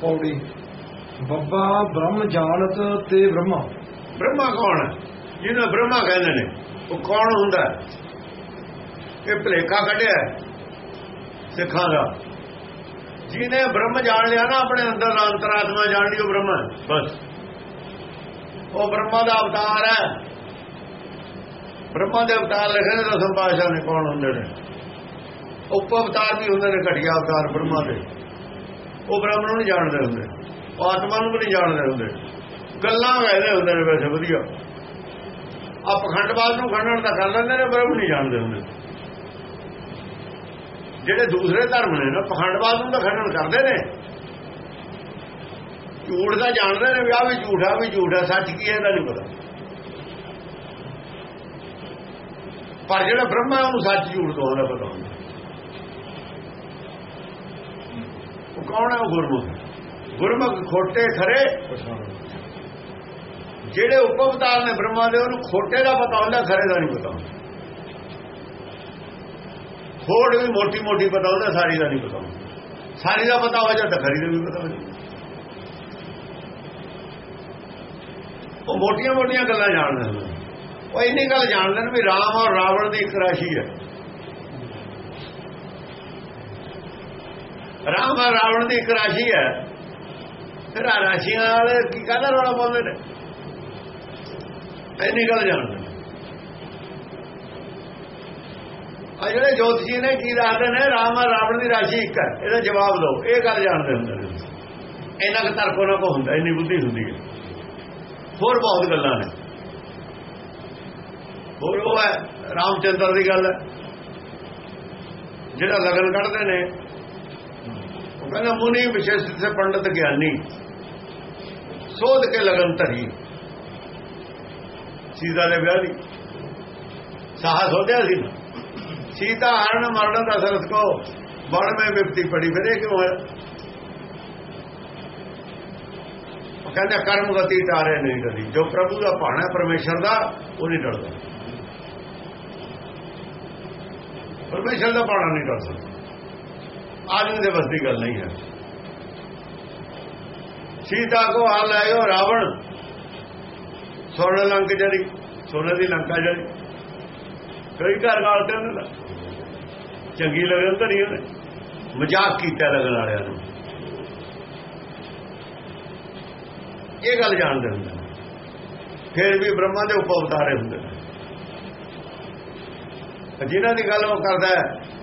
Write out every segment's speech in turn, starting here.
ਪੌੜੀ। ਬੱਬਾ ਬ੍ਰਹਮ ਜਾਣਤ ਤੇ ਬ੍ਰਹਮਾ। ਬ੍ਰਹਮਾ ਕੌਣ? ਹੈ ਜਿਹਨੂੰ ਬ੍ਰਹਮਾ ਕਹਿੰਦੇ ਨੇ, ਉਹ ਕੌਣ ਹੁੰਦਾ? ਇਹ ਭਲੇਖਾ ਕੱਢਿਆ ਸਿੱਖਾਂ ਦਾ। ਜਿਹਨੇ ਬ੍ਰਹਮ ਜਾਣ ਲਿਆ ਨਾ, ਆਪਣੇ ਅੰਦਰ ਦਾ ਅੰਤਰਾਤਮਾ ਜਾਣ ਲਈ ਉਹ ਬ੍ਰਹਮ ਬਸ। ਉਹ ਬ੍ਰਹਮਾ ਦਾ ਅਵਤਾਰ ਹੈ। ਬ੍ਰਹਮਾ ਦੇ ਅਵਤਾਰ ਲਿਖੇ ਨੇ ਦਸਮ ਪਾਸ਼ਾ ਨੇ ਕੌਣ ਹੁੰਦੇ ਨੇ? ਉਪ ਅਵਤਾਰ ਵੀ ਹੁੰਦੇ ਨੇ ਘਟੀਆ ਅਵਤਾਰ ਬ੍ਰਹਮਾ ਦੇ। ਉਹ ਬ੍ਰਹਮ ਨੂੰ ਨਹੀਂ ਜਾਣਦੇ ਹੁੰਦੇ। ਉਹ ਆਤਮਾ ਨੂੰ ਵੀ ਨਹੀਂ ਜਾਣਦੇ ਹੁੰਦੇ। ਗੱਲਾਂ ਕਹਿੰਦੇ ਹੁੰਦੇ ਨੇ ਵੈਸੇ ਵਧੀਆ। ਆ ਪਖੰਡਵਾਦ ਨੂੰ ਖੰਡਣ ਤਾਂ ਕਰ ਲੈਂਦੇ ਨੇ ਬ੍ਰਹਮ ਨਹੀਂ ਜਾਣਦੇ ਹੁੰਦੇ। ਜਿਹੜੇ ਦੂਸਰੇ ਧਰਮ ਨੇ ਨਾ, ਪਖੰਡਵਾਦ ਨੂੰ ਤਾਂ ਖੰਡਨ ਕਰਦੇ ਨੇ। ਝੂਠ ਦਾ ਜਾਣਦੇ ਨੇ ਵੀ ਆ ਵੀ ਝੂਠਾ ਵੀ ਝੂਠਾ ਸੱਚ ਕੀ ਹੈ ਇਹਦਾ ਨਹੀਂ ਪਤਾ। ਪਰ ਜਿਹੜਾ ਬ੍ਰਹਮਾ ਉਹਨੂੰ ਸੱਚ ਝੂਠ ਤੋਂ ਉਹਦਾ ਪਤਾ ਹੁੰਦਾ ਉਹ ਕੌਣ ਹੈ ਉਹ ਗੁਰਮੁਖ? ਗੁਰਮੁਖ ਖੋਟੇ ਖਰੇ। ਜਿਹੜੇ ਉਪਵਤਾਰ ਨੇ ਬ੍ਰਹਮਾ ਦੇ, ਉਹਨੂੰ ਖੋਟੇ ਦਾ ਪਤਾ ਹੁੰਦਾ, ਖਰੇ ਦਾ ਨਹੀਂ ਪਤਾ ਹੁੰਦਾ। ਵੀ ਮੋਟੀ ਮੋਟੀ ਪਤਾ ਹੁੰਦਾ, ਸਾਰੀ ਦਾ ਨਹੀਂ ਪਤਾ ਸਾਰੀ ਦਾ ਪਤਾ ਹੋ ਜਾਂਦਾ ਖਰੀ ਦਾ ਵੀ ਪਤਾ ਹੋ ਜਾਂਦਾ ਉਹ ਮੋਟੀਆਂ ਮੋਟੀਆਂ ਗੱਲਾਂ ਜਾਣਦੇ ਨੇ। ਉਹ ਇੰਨੀ ਗੱਲ ਜਾਣਦੇ ਨੇ ਵੀ ਰਾਮ ਔਰ ਰਾਵਣ ਦੀ ਇੱਕ ਰਾਸ਼ੀ ਹੈ। ਰਾਮ ਰਾਵਣ ਦੀ ਇੱਕ ਰਾਸ਼ੀ ਹੈ। ਫਿਰ ਆ ਰਾਸ਼ੀਆਂ ਵਾਲੇ ਕੀ ਕਹਿੰਦਾ ਰੋਣਾ ਪਾਉਂਦੇ ਨੇ? ਇੰਨੀ ਗੱਲ ਜਾਣਦੇ ਨੇ। ਆ ਜਿਹੜੇ ਜੋਤਸ਼ੀ ਨੇ, ਕੀ ਦੱਸਦੇ ਨੇ? ਰਾਮ ਰਾਵਣ ਦੀ ਰਾਸ਼ੀ ਇੱਕ ਹੈ। ਇਹਦਾ ਜਵਾਬ ਦਿਓ। ਇਹ ਗੱਲ ਜਾਣਦੇ ਹੁੰਦੇ ਨੇ। ਇਹਨਾਂ ਦਾ ਤਰਕੋ ਨਾ ਕੋ ਹੁੰਦਾ, ਇੰਨੀ ਬੁੱਧੀ ਹੁੰਦੀ ਹੈ। ਹੋਰ ਬਹੁਤ ਗੱਲਾਂ ਨੇ। ਹੋਰ ਉਹ ਹੈ, ਰਾਮਚੰਦਰ ਦੀ ਗੱਲ ਹੈ। ਜਿਹੜਾ ਲਗਨ ਕੱਢਦੇ ਨੇ ਉਹ ਕਹਿੰਦਾ ਮੁਨੀ ਵਿਸ਼ੇਸ਼ ਸੇ ਪੰਡਤ ਗਿਆਨੀ, ਸੋਧ ਕੇ ਲਗਨ ਧਰੀ। ਸੀਤਾ ਦੇ ਵਿਆਹ ਦੀ ਸਾਹਸ ਹੋ ਸੀ। ਨਾ ਸੀਤਾ ਹਰਨ ਮਰਨ ਦਾ ਸਰਸ ਕੋ ਬਣ ਮੈਂ ਵਿਪਤੀ ਪੜੀ, ਫਿਰ ਇਹ ਕਿਉਂ ਹੋਇਆ? ਉਹ ਕਹਿੰਦਾ ਕਰਮ ਗਤੀ ਟਾਰੇ ਨਹੀਂ ਕਦੀ ਜੋ ਪ੍ਰਭੂ ਦਾ ਭਾਣਾ ਪਰਮੇਸ਼ਰ ਦਾ, ਉਹ ਨਹੀਂ ਡਰਦਾ। ਪਰਮੇਸ਼ਰ ਦਾ ਭਾਣਾ ਨਹੀਂ ਡਰ ਸਕਦਾ। ਆਦਮੀ ਦੇ ਬਸ ਦੀ ਗੱਲ ਨਹੀਂ ਹੈ। ਸੀਤਾ ਕੋ ਹਾਲ ਆਇਓ ਰਾਵਣ। ਸੋਨੇ ਲੰਕ ਜੜੀ ਸੋਨੇ ਦੀ ਲੰਕਾ ਜੜੀ ਕਈ ਘਰ ਨਾਲ ਤੇ ਉਹਨਾਂ ਦਾ ਚੰਗੀ ਲੱਗਣ ਤਾਂ ਨਹੀਂ ਉਹਨੇ। ਮਜ਼ਾਕ ਕੀਤਾ ਲੱਗਣ ਵਾਲਿਆਂ ਨੂੰ। ਇਹ ਗੱਲ ਜਾਣਦੇ ਹੁੰਦੇ ਨੇ। ਫਿਰ ਵੀ ਬ੍ਰਹਮਾ ਦੇ ਉਪ ਅਵਤਾਰੇ ਹੁੰਦੇ ਨੇ। ਜਿਨ੍ਹਾਂ ਦੀ ਗੱਲ ਉਹ ਕਰਦਾ ਹੈ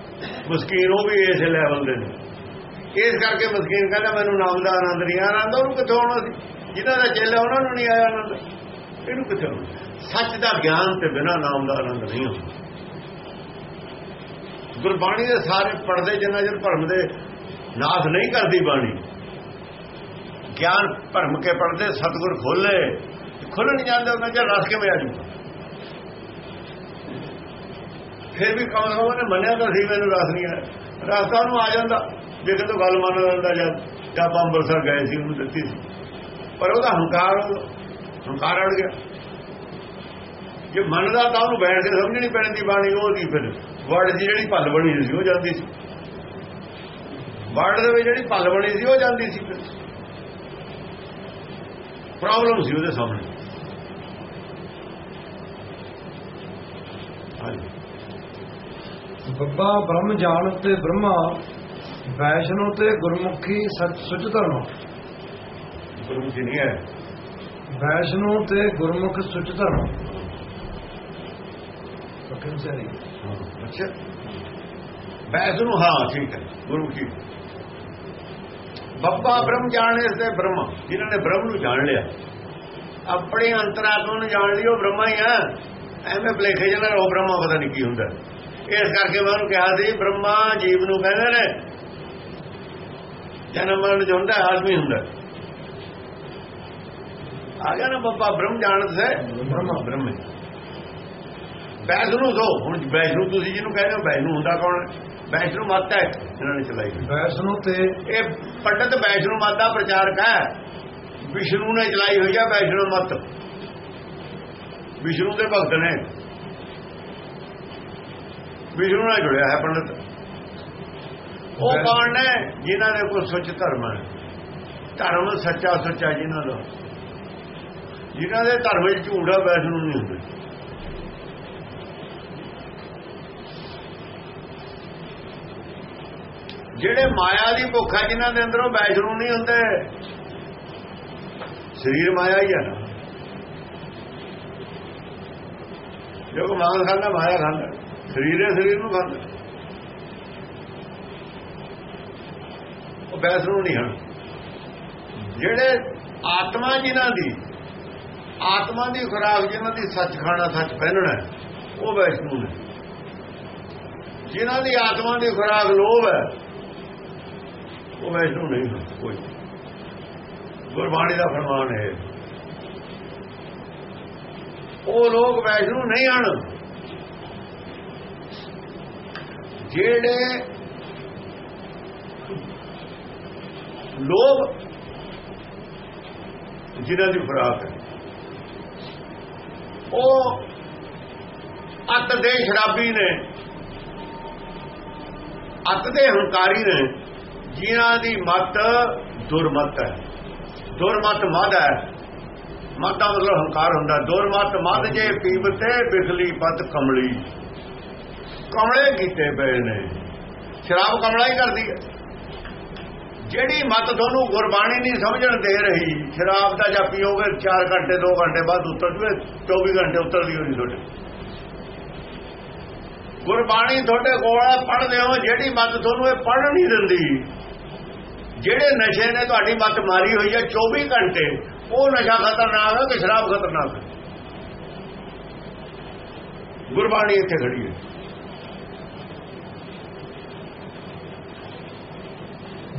ਮਸਕੀਨ, ਉਹ ਵੀ ਇਸ ਲੈਵਲ ਦੇ ਨੇ। ਇਸ ਕਰਕੇ ਮਸਕੀਨ ਕਹਿੰਦਾ, ਮੈਨੂੰ ਨਾਮ ਦਾ ਆਨੰਦ ਨਹੀਂ ਆਇਆ, ਆਨੰਦ ਉਹਨੂੰ ਕਿੱਥੋਂ ਆਉਣਾ ਸੀ? ਜਿਨ੍ਹਾਂ ਦਾ ਚੇਲਾ ਉਹਨਾਂ ਨੂੰ ਨਹੀਂ ਆਇਆ ਆਨੰਦ। ਇਹਨੂੰ ਕਿੱਥੋਂ ਆਉਣਾ? ਸੱਚ ਦਾ ਗਿਆਨ ਤੇ ਬਿਨਾ ਨਾਮ ਦਾ ਆਨੰਦ ਨਹੀਂ ਹੁੰਦਾ। ਗੁਰਬਾਣੀ ਦੇ ਸਾਰੇ ਪੜਦੇ ਜਿੰਨਾ ਚਿਰ ਭਰਮ ਦੇ ਨਾਸ ਨਹੀਂ ਕਰਦੀ ਬਾਣੀ, ਗਿਆਨ ਭਰਮ ਕੇ ਪੜਦੇ ਸਤਗੁਰ ਖੋਲੇ ਖੁੱਲਣ ਨਹੀਂ ਜਾਂਦੇ, ਉਹਨਾਂ ਚਿਰ ਰਸ ਕਿਵੇਂ ਆ ਜੂਗਾ? ਫਿਰ ਵੀ ਕਮ ਕਮ ਨੇ ਮੰਨਿਆ ਤਾਂ ਸੀ ਮੈਨੂੰ ਰਸ ਨਹੀਂ ਆਇਆ। ਰਸਤਾ ਉਹਨੂੰ ਆ ਜਾਂਦਾ। ਜੇ ਕਿਤੋਂ ਗੱਲ ਮੰਨ ਲੈਂਦਾ ਜਦ ਜਦ ਆਪਾਂ ਅੰਮ੍ਰਿਤਸਰ ਗਏ ਸੀ, ਉਹਨੂੰ ਦਿੱਤੀ ਸੀ। ਪਰ ਉਹਦਾ ਹੰਕਾਰ ਹੰਕਾਰ ਅੜ ਗਿਆ। ਜੇ ਮੰਨਦਾ ਤਾਂ ਉਹਨੂੰ ਬੈਠ ਕੇ ਸਮਝਣੀ ਪੈਣੀ ਬਾਣੀ, ਉਹ ਨਹੀਂ ਫਿਰ? ਵਰਡ ਦੀ ਜਿਹੜੀ ਭੱਲ ਬਣੀ ਸੀ, ਉਹ ਜਾਂਦੀ ਸੀ। ਵਰਡ ਦੇ ਵਿੱਚ ਜਿਹੜੀ ਭੱਲ ਬਣੀ ਸੀ, ਉਹ ਜਾਂਦੀ ਸੀ ਫਿਰ। ਪ੍ਰੋਬਲਮ ਸੀ ਉਹਦੇ ਸਾਹਮਣੇ। ਹਾਂਜੀ। ਬੱਬਾ ਬ੍ਰਹਮ ਜਾਣਤ ਤੇ ਬ੍ਰਹਮਾ ਵੈਸ਼ਨੋ ਤੇ ਗੁਰਮੁਖੀ ਸੱਚ ਸੁਚ ਧਰਮ। ਗੁਰੂ ਜੀ ਨਹੀਂ ਹੈ। ਵੈਸ਼ਨੋ ਤੇ ਗੁਰਮੁਖ ਸੁਚ ਧਰਮ। ਪੱਕੇ ਸਹੀ। ਅੱਛਾ। ਬੈਸ ਨੂੰ ਹਾਂ ਠੀਕ ਹੈ। ਗੁਰੂ ਕੀ ਬੱਬਾ ਬ੍ਰਹਮ ਜਾਣੇ ਤੇ ਬ੍ਰਹਮ। ਜਿਨ੍ਹਾਂ ਨੇ ਬ੍ਰਹਮ ਨੂੰ ਜਾਣ ਲਿਆ। ਆਪਣੇ ਅੰਤਰਾਤਮਾ ਨੂੰ ਜਾਣ ਉਹ ਬ੍ਰਹਮਾ ਹੀ ਆ। ਐਵੇਂ ਭਲੇਖੇ ਜਿਹਨਾਂ ਉਹ ਬ੍ਰਹਮਾ ਪਤਾ ਨਹੀਂ ਕੀ ਹੁੰਦਾ। ਇਸ ਕਰਕੇ ਮੈਂ ਉਹਨੂੰ ਕਿਹਾ ਸੀ ਬ੍ਰਹਮਾ ਜੀਵ ਨੂੰ ਕਹਿੰਦੇ ਨੇ ਜਨਮ ਮਰਨ ਹੁੰਦਾ ਆਦਮੀ ਹੁੰਦਾ। ਆ ਗਿਆ ਨਾ ਬੱਬਾ ਬ੍ਰਹਮ ਜਾਣਤ ਸੇ। ਬ੍ਰਹਮਾ ਬ੍ਰਹਮ। ਬੈਸ ਨੂੰ ਦੋ ਹੁਣ ਬੈਸ ਨੂੰ ਤੁਸੀਂ ਜਿਹਨੂੰ ਕਹਿੰਦੇ ਹੋ ਬੈਸ ਨੂੰ ਹੁੰਦਾ ਕੌਣ? ਹੈ ਬੈਸ ਨੂੰ ਮੱਤ ਹੈ ਇਹਨਾਂ ਨੇ ਚਲਾਈ ਹੋਈ। ਵੈਸ਼ਨੋ ਤੇ ਇਹ ਪੰਡਤ ਵੈਸ਼ਨੂ ਮਤ ਦਾ ਪ੍ਰਚਾਰਕ ਹੈ। ਵਿਸ਼ਨੂੰ ਨੇ ਚਲਾਈ ਹੋਈ ਹੈ ਵੈਸ਼ਨੂ ਮਤ। ਵਿਸ਼ਨੂੰ ਦੇ ਭਗਤ ਨੇ। ਵਿਸ਼ਨੂੰ ਨਾਲ ਜੁੜਿਆ ਹੈ ਪੰਡਤ। ਉਹ ਕੌਣ ਨੇ? ਜਿਨ੍ਹਾਂ ਨੇ ਕੋਈ ਸੁੱਚ ਧਰਮ ਹੈ। ਧਰਮ ਸੱਚਾ ਸੱਚਾ ਜਿਨ੍ਹਾਂ ਦਾ। ਜਿਨ੍ਹਾਂ ਦੇ ਧਰਮ ਵਿੱਚ ਝੂਠਾ ਵੈਸ਼ਨੂੰ ਨਹੀਂ ਹੁੰਦੇ। ਜਿਹੜੇ ਮਾਇਆ ਦੀ ਭੁੱਖ ਹੈ ਜਿਨ੍ਹਾਂ ਦੇ ਅੰਦਰੋਂ ਵੈਸ਼ਨੂੰ ਨਹੀਂ ਹੁੰਦੇ। ਸਰੀਰ ਮਾਇਆ ਹੀ ਹੈ ਨਾ। ਜੋ ਮਾਨ ਖਾਂਦਾ ਮਾਇਆ ਖਾਂਦਾ ਸਰੀਰ ਹੈ, ਸਰੀਰ ਨੂੰ ਖਾਂਦਾ। ਉਹ ਵੈਸ਼ਨੂੰ ਨਹੀਂ ਹਨ। ਜਿਹੜੇ ਆਤਮਾ ਜਿਨ੍ਹਾਂ ਦੀ, ਆਤਮਾ ਦੀ ਖੁਰਾਕ ਜਿਨ੍ਹਾਂ ਦੀ ਸੱਚ ਖਾਣਾ ਸੱਚ ਪਹਿਨਣਾ ਉਹ ਵੈਸ਼ਨੂੰ ਨੇ। ਜਿਨ੍ਹਾਂ ਦੀ ਆਤਮਾ ਦੀ ਖੁਰਾਕ ਲੋਭ ਹੈ, ਉਹ ਵੈਸ਼ਨੂੰ ਨਹੀਂ ਹੈ ਕੋਈ। ਗੁਰਬਾਣੀ ਦਾ ਫਰਮਾਨ ਹੈ। ਉਹ ਲੋਕ ਵੈਸ਼ਨੂੰ ਨਹੀਂ ਹਨ। ਜਿਹੜੇ ਲੋਭ ਜਿਨ੍ਹਾਂ ਦੀ ਫਰਾਕ ਹੈ, ਉਹ ਅੱਤ ਦੇ ਸ਼ਰਾਬੀ ਨੇ, ਅੱਤ ਦੇ ਹੰਕਾਰੀ ਨੇ, ਜਿਨ੍ਹਾਂ ਦੀ ਮਤ ਦੁਰਮਤ ਹੈ। ਦੁਰਮਤ ਮਦ ਹੈ। ਮਤ ਦਾ ਮਤਲਬ ਹੰਕਾਰ ਹੁੰਦਾ। ਦੁਰਮਤ ਮਦ ਜੇ ਪੀਵਤੇ ਬਿਖਲੀ ਪਤ ਕਮਲੀ। ਕਮਲੇ ਕੀਤੇ ਪਏ ਨੇ। ਸ਼ਰਾਬ ਕਮਲਾ ਹੀ ਕਰਦੀ ਹੈ। ਜਿਹੜੀ ਮਤ ਤੁਹਾਨੂੰ ਗੁਰਬਾਣੀ ਨਹੀਂ ਸਮਝਣ ਦੇ ਰਹੀ, ਸ਼ਰਾਬ ਦਾ ਜਾਂ ਪੀਓਗੇ 4 ਘੰਟੇ 2 ਘੰਟੇ ਬਾਅਦ ਉਤਰ ਜਵੇ 24 ਘੰਟੇ ਉਤਰਦੀ ਹੋਣੀ ਤੁਹਾਡੇ। ਗੁਰਬਾਣੀ ਤੁਹਾਡੇ ਕੋਲ ਪੜ੍ਹਦੇ ਹੋ, ਜਿਹੜੀ ਮਤ ਤੁਹਾਨੂੰ ਇਹ ਪੜ੍ਹ ਨਹੀਂ ਦਿੰਦੀ। ਜਿਹੜੇ ਨਸ਼ੇ ਨੇ ਤੁਹਾਡੀ ਮਤ ਮਾਰੀ ਹੋਈ ਹੈ 24 ਘੰਟੇ, ਉਹ ਨਸ਼ਾ ਖਤਰਨਾਕ ਹੈ ਕਿ ਸ਼ਰਾਬ ਖਤਰਨਾਕ ਹੈ? ਗੁਰਬਾਣੀ ਇੱਥੇ ਖੜੀ ਹੈ।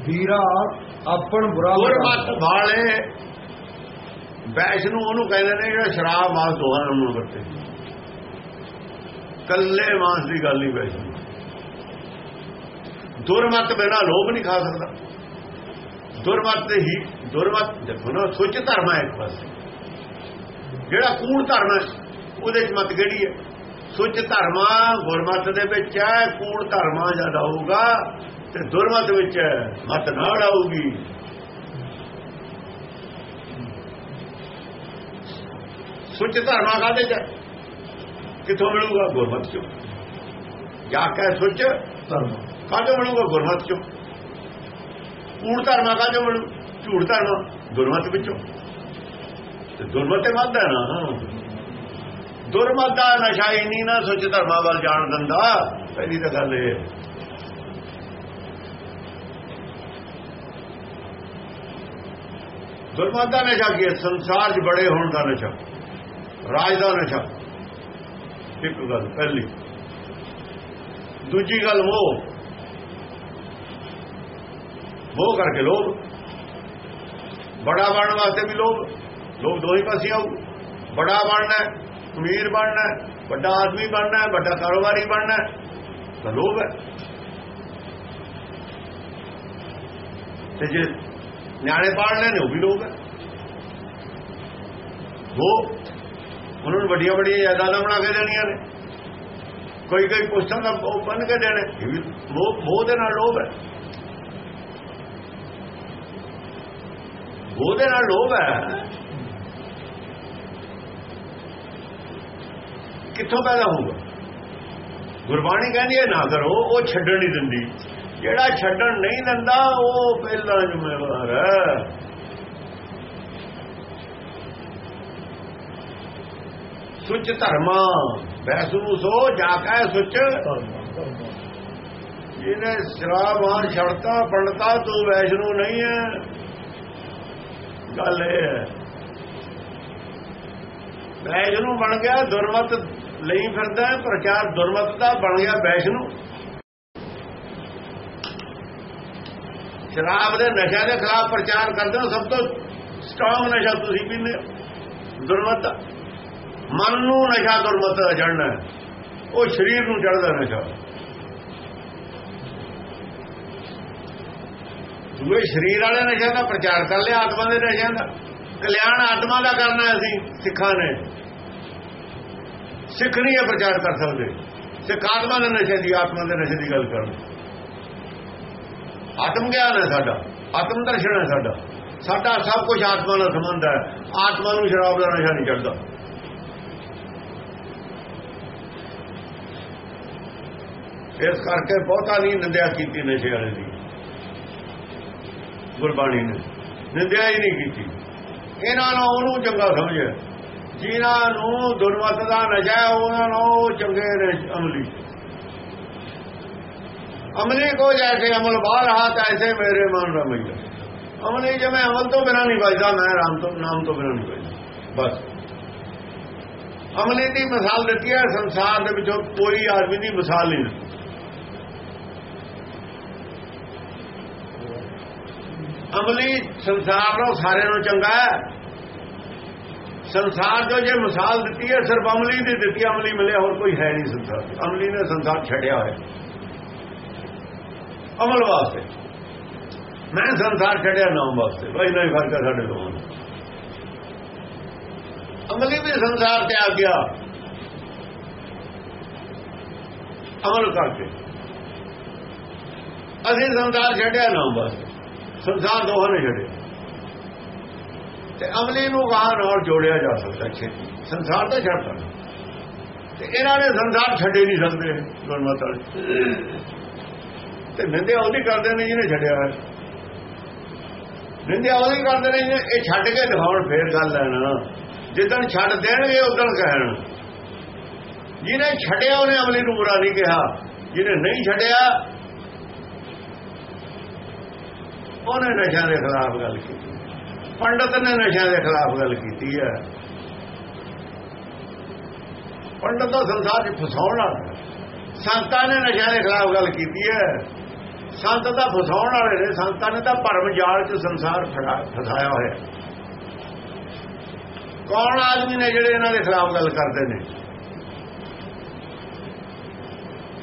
ਵੀਰਾ ਆਪਣ ਬੁਰਾ ਗੁਰਮਤ ਵਾਲੇ ਵੈਸ਼ ਨੂੰ ਉਹਨੂੰ ਕਹਿੰਦੇ ਨੇ ਜਿਹੜਾ ਸ਼ਰਾਬ ਮਾਸ ਦੋਹਾਂ ਨੂੰ ਵਰਤੇ। ਕੱਲੇ ਮਾਸ ਦੀ ਗੱਲ ਨਹੀਂ ਵੈਸ਼ ਨੂੰ। ਦੁਰਮਤ ਬਿਨਾ ਲੋਭ ਨਹੀਂ ਖਾ ਸਕਦਾ। ਦੁਰਮਤ ਹੀ ਦੁਰਮਤ ਦੇਖੋ ਨਾ ਸੁੱਚ ਧਰਮ ਹੈ ਇੱਕ ਪਾਸੇ। ਜਿਹੜਾ ਕੂੜ ਧਰਮ ਹੈ ਉਹਦੇ ਚ ਮਤ ਕਿਹੜੀ ਹੈ ਸੁੱਚ ਧਰਮਾ ਗੁਰਮਤ ਦੇ ਵਿੱਚ ਹੈ ਕੂੜ ਧਰਮਾ ਜਦ ਆਊਗਾ ਤੇ ਦੁਰਮਤ ਵਿੱਚ ਹੈ ਮਤ ਨਾਲ ਆਊਗੀ ਸੁੱਚ ਧਰਮਾ ਕਾਦੇ ਚ? ਕਿੱਥੋਂ ਮਿਲੂਗਾ ਗੁਰਮਤ ਚੋਂ? ਜਾ ਕੇ ਸੁੱਚ ਧਰਮ। ਕਾਹਦੇ ਮਿਲੂਗਾ ਗੁਰਮਤ ਚੋਂ? ਕੂੜ ਧਰਮਾ ਕਾਹਦੇ ਮਿਲੂ? ਝੂਠ ਧਰਮ ਗੁਰਮਤ ਵਿੱਚੋਂ। ਤੇ ਦੁਰਮਤ ਤੇ ਵੱਧਦਾ ਨਾ। ਦੁਰਮਤ ਦਾ ਨਸ਼ਾ ਹੀ ਨਹੀਂ ਨਾ ਸੁੱਚ ਧਰਮਾ ਵੱਲ ਜਾਣ ਦਿੰਦਾ। ਪਹਿਲੀ ਤਾਂ ਗੱਲ ਇਹ ਦੁਰਮਤ ਦਾ ਨਸ਼ਾ ਕੀ ਹੈ ਸੰਸਾਰ 'ਚ ਬੜੇ ਹੋਣ ਦਾ ਨਸ਼ਾ, ਰਾਜ ਦਾ ਨਸ਼ਾ। ਇੱਕ ਗੱਲ ਪਹਿਲੀ। ਦੂਜੀ ਗੱਲ ਉਹ ਉਹ ਕਰਕੇ ਲੋਭ। ਬੜਾ ਬਣਨ ਵਾਸਤੇ ਵੀ ਲੋਭ। ਲੋਭ ਦੋ ਹੀ ਪਾਸੇ ਆਉ ਬੜਾ ਬਣਨਾ, ਅਮੀਰ ਬਣਨਾ, ਵੱਡਾ ਆਦਮੀ ਬਣਨਾ, ਵੱਡਾ ਕਾਰੋਬਾਰੀ ਬਣਨਾ, ਤਾਂ ਲੋਭ ਹੈ। ਤੇ ਜੇ ਨਿਆਣੇ ਪਾਲਣੇ ਨੇ ਉਹ ਵੀ ਲੋਭ ਹੈ ਉਹ, ਉਹਨਾਂ ਨੂੰ ਵੱਡੀਆਂ ਵੱਡੀਆਂ ਜਾਇਦਾਦਾਂ ਬਣਾ ਕੇ ਦੇਣੀਆਂ ਨੇ। ਕੋਈ ਕੋਈ ਪੁਸਤਾਂ ਦਾ ਉਹ ਬਣ ਕੇ ਦੇਣੇ, ਇਹ ਵੀ ਮੋਹ ਦੇ ਨਾਲ ਲੋਭ ਹੈ। ਉਹਦੇ ਨਾਲ ਲੋਭ ਹੈ। ਕਿੱਥੋਂ ਪੈਦਾ ਹੋਊਗਾ? ਗੁਰਬਾਣੀ ਕਹਿੰਦੀ ਹੈ, ਨਾ ਕਰੋ, ਉਹ ਛੱਡਣ ਨਹੀਂ ਦਿੰਦੀ। ਜਿਹੜਾ ਛੱਡਣ ਨਹੀਂ ਦਿੰਦਾ, ਉਹ ਪਹਿਲਾਂ ਜ਼ਿੰਮੇਵਾਰ ਹੈ। ਸੁੱਚ ਧਰਮਾ ਵੈਸੂ ਸੋ ਜਾ ਕੇ ਸੁੱਚ। ਜਿਹਨੇ ਸ਼ਰਾਬਾਨ ਛੜਤਾ ਪੜਤਾ ਤੂੰ ਵੈਸ਼ਨੂ ਨਹੀਂ ਹੈ। ਗੱਲ ਇਹ ਹੈ। ਵੈਸ਼ਨੂ ਬਣ ਗਿਆ, ਦੁਰਮਤ ਲਈ ਫਿਰਦਾ ਪ੍ਰਚਾਰ ਦੁਰਮਤ ਦਾ ਬਣ ਗਿਆ ਵੈਸ਼ਨੂ। ਸ਼ਰਾਬ ਦੇ ਨਸ਼ਾ ਦੇ ਖਿਲਾਫ ਪ੍ਰਚਾਰ ਕਰਦੇ ਹੋ, ਸਭ ਤੋਂ ਸਟਰੋਂਗ ਨਸ਼ਾ ਤੁਸੀਂ ਪੀਂਦੇ ਦੁਰਮਤ ਮਨ ਨੂੰ ਨਸ਼ਾ ਦੁਰਮਤ ਦਾ ਚੜਨਾ ਉਹ ਸਰੀਰ ਨੂੰ ਚੜਦਾ ਨਸ਼ਾ। ਦੂਏ ਸਰੀਰ ਵਾਲੇ ਨਸ਼ਾ ਦਾ ਪ੍ਰਚਾਰ ਕਰ ਲਿਆ, ਆਤਮਾ ਦੇ ਨਸ਼ਿਆਂ ਦਾ। ਕਲਿਆਣ ਆਤਮਾ ਦਾ ਕਰਨਾ ਅਸੀਂ, ਸਿੱਖਾਂ ਨੇ। ਸਿੱਖ ਨਹੀਂ ਇਹ ਪ੍ਰਚਾਰ ਕਰ ਸਕਦੇ। ਸਿੱਖ ਆਤਮਾ ਦੇ ਨਸ਼ੇ ਦੀ, ਆਤਮਾ ਦੇ ਨਸ਼ੇ ਦੀ ਗੱਲ ਕਰਨ। ਆਤਮ ਗਿਆਨ ਹੈ ਸਾਡਾ ਆਤਮ ਦਰਸ਼ਨ ਹੈ ਸਾਡਾ। ਸਾਡਾ ਸਭ ਕੁਝ ਆਤਮਾ ਨਾਲ ਸੰਬੰਧ ਹੈ। ਆਤਮਾ ਨੂੰ ਸ਼ਰਾਬ ਦਾ ਨਸ਼ਾ ਨਹੀਂ ਚੜਦਾ। ਇਸ ਕਰਕੇ ਬਹੁਤਾ ਨਹੀਂ ਨਿੰਦਿਆ ਕੀਤੀ ਨਸ਼ੇ ਵਾਲੇ ਦੀ। ਗੁਰਬਾਣੀ ਨੇ। ਨਿੰਦਿਆ ਹੀ ਨਹੀਂ ਕੀਤੀ। ਇਹਨਾਂ ਨੂੰ ਉਹਨੂੰ ਚੰਗਾ ਸਮਝਿਆ। ਜਿਨ੍ਹਾਂ ਨੂੰ ਦੁਰਮਤ ਦਾ ਨਸ਼ਾ ਹੈ, ਉਹਨਾਂ ਨੂੰ ਚੰਗੇ ਨੇ ਅਮਲੀ। ਅਮਲੀ ਕੋ ਜੈਸੇ ਅਮਲ ਬਾਹਰ ਹਾਥ ਐਸੇ ਮੇਰੇ ਮਨ ਰਮਈਆ ਅਮਲੀ ਮੈਂ ਅਮਲ ਤੋਂ ਬਿਨਾ ਨਹੀਂ ਬਚਦਾ ਮੈਂ ਰਾਮ ਤੋਂ ਨਾਮ ਤੋਂ ਬਿਨਾ ਨਹੀਂ ਬਚਦਾ ਬਸ। ਅਮਲੀ ਦੀ ਮਿਸਾਲ ਦਿੱਤੀ ਹੈ, ਸੰਸਾਰ ਦੇ ਵਿੱਚੋਂ ਕੋਈ ਆਦਮੀ ਦੀ ਮਿਸਾਲ ਨਹੀਂ ਦਿੱਤੀ ਅਮਲੀ ਸੰਸਾਰ ਨੂੰ ਸਾਰਿਆਂ ਨੂੰ ਚੰਗਾ ਹੈ। ਸੰਸਾਰ ਜੋ ਜੇ ਮਿਸਾਲ ਦਿੱਤੀ ਹੈ, ਸਿਰਫ ਅਮਲੀ ਦੀ ਦਿੱਤੀ ਅਮਲੀ ਮਿਲਿਆ ਹੋਰ ਕੋਈ ਹੈ ਨਹੀਂ ਸੰਸਾਰ ਅਮਲੀ ਨੇ ਸੰਸਾਰ ਛੱਡਿਆ ਹੋਇਆ। ਅਮਲ ਵਾਸਤੇ। ਮੈਂ ਸੰਸਾਰ ਛੱਡਿਆ ਨਾਮ ਵਾਸਤੇ। ਬਈ ਨਹੀਂ ਫ਼ਰਕ ਹੈ ਸਾਡੇ ਦੋਵਾਂ ਦਾ। ਅਮਲੀ ਵੀ ਸੰਸਾਰ ਤੇ ਆ ਗਿਆ। ਅਮਲ ਕਰਕੇ। ਅਸੀਂ ਸੰਸਾਰ ਛੱਡਿਆ ਨਾਮ ਵਾਸਤੇ। ਸੰਸਾਰ ਦੋਹਾਂ ਨੇ ਛੱਡਿਆ। ਤੇ ਅਮਲੀ ਨੂੰ ਗਾਹ ਨਾਲ ਜੋੜਿਆ ਜਾ ਸਕਦਾ ਛੇਤੀ। ਸੰਸਾਰ ਤਾਂ ਛੱਡ ਸਕਦਾ ਤੇ ਇਹਨਾਂ ਨੇ ਸੰਸਾਰ ਛੱਡੇ ਨਹੀਂ ਸਕਦੇ, ਗੁਰਮਤਿ ਵਾਲੇ। ਤੇ ਨਿੰਦਿਆ ਉਹਦੀ ਕਰਦੇ ਨੇ ਜਿਹਨੇ ਛੱਡਿਆ ਹੋਇਆ। ਨਿੰਦਿਆ ਉਹਦੀ ਕਰਦੇ ਨੇ ਜਿਹਨੇ ਇਹ ਛੱਡ ਕੇ ਦਿਖਾਉਣ ਫੇਰ ਗੱਲ ਹੈ ਨਾ। ਜਿੱਦਣ ਛੱਡ ਦੇਣਗੇ, ਉਦੋਂ ਕਹਿਣ। ਜਿਹਨੇ ਛੱਡਿਆ, ਉਹਨੇ ਅਮਲੀ ਨੂੰ ਬੁਰਾ ਨਹੀਂ ਕਿਹਾ। ਜਿਹਨੇ ਨਹੀਂ ਛੱਡਿਆ, ਉਹਨੇ ਨਸ਼ਿਆਂ ਦੇ ਖਿਲਾਫ ਗੱਲ ਕੀਤੀ। ਪੰਡਤ ਨੇ ਨਸ਼ਿਆਂ ਦੇ ਖਿਲਾਫ ਗੱਲ ਕੀਤੀ ਹੈ। ਪੰਡਤ ਦਾ ਸੰਸਾਰ 'ਚ ਫਸਾਉਣ ਵਾਲਾ ਸੰਤਾਂ ਨੇ ਨਸ਼ਿਆਂ ਦੇ ਖਿਲਾਫ ਗੱਲ ਕੀਤੀ ਹੈ। ਸੰਤ ਤਾਂ ਫਸਾਉਣ ਵਾਲੇ ਨੇ, ਸੰਤਾਂ ਨੇ ਤਾਂ ਭਰਮ ਜਾਲ 'ਚ ਸੰਸਾਰ ਫਸਾਇਆ ਹੋਇਆ। ਕੌਣ ਆਦਮੀ ਨੇ ਜਿਹੜੇ ਇਹਨਾਂ ਦੇ ਖਿਲਾਫ ਗੱਲ ਕਰਦੇ ਨੇ?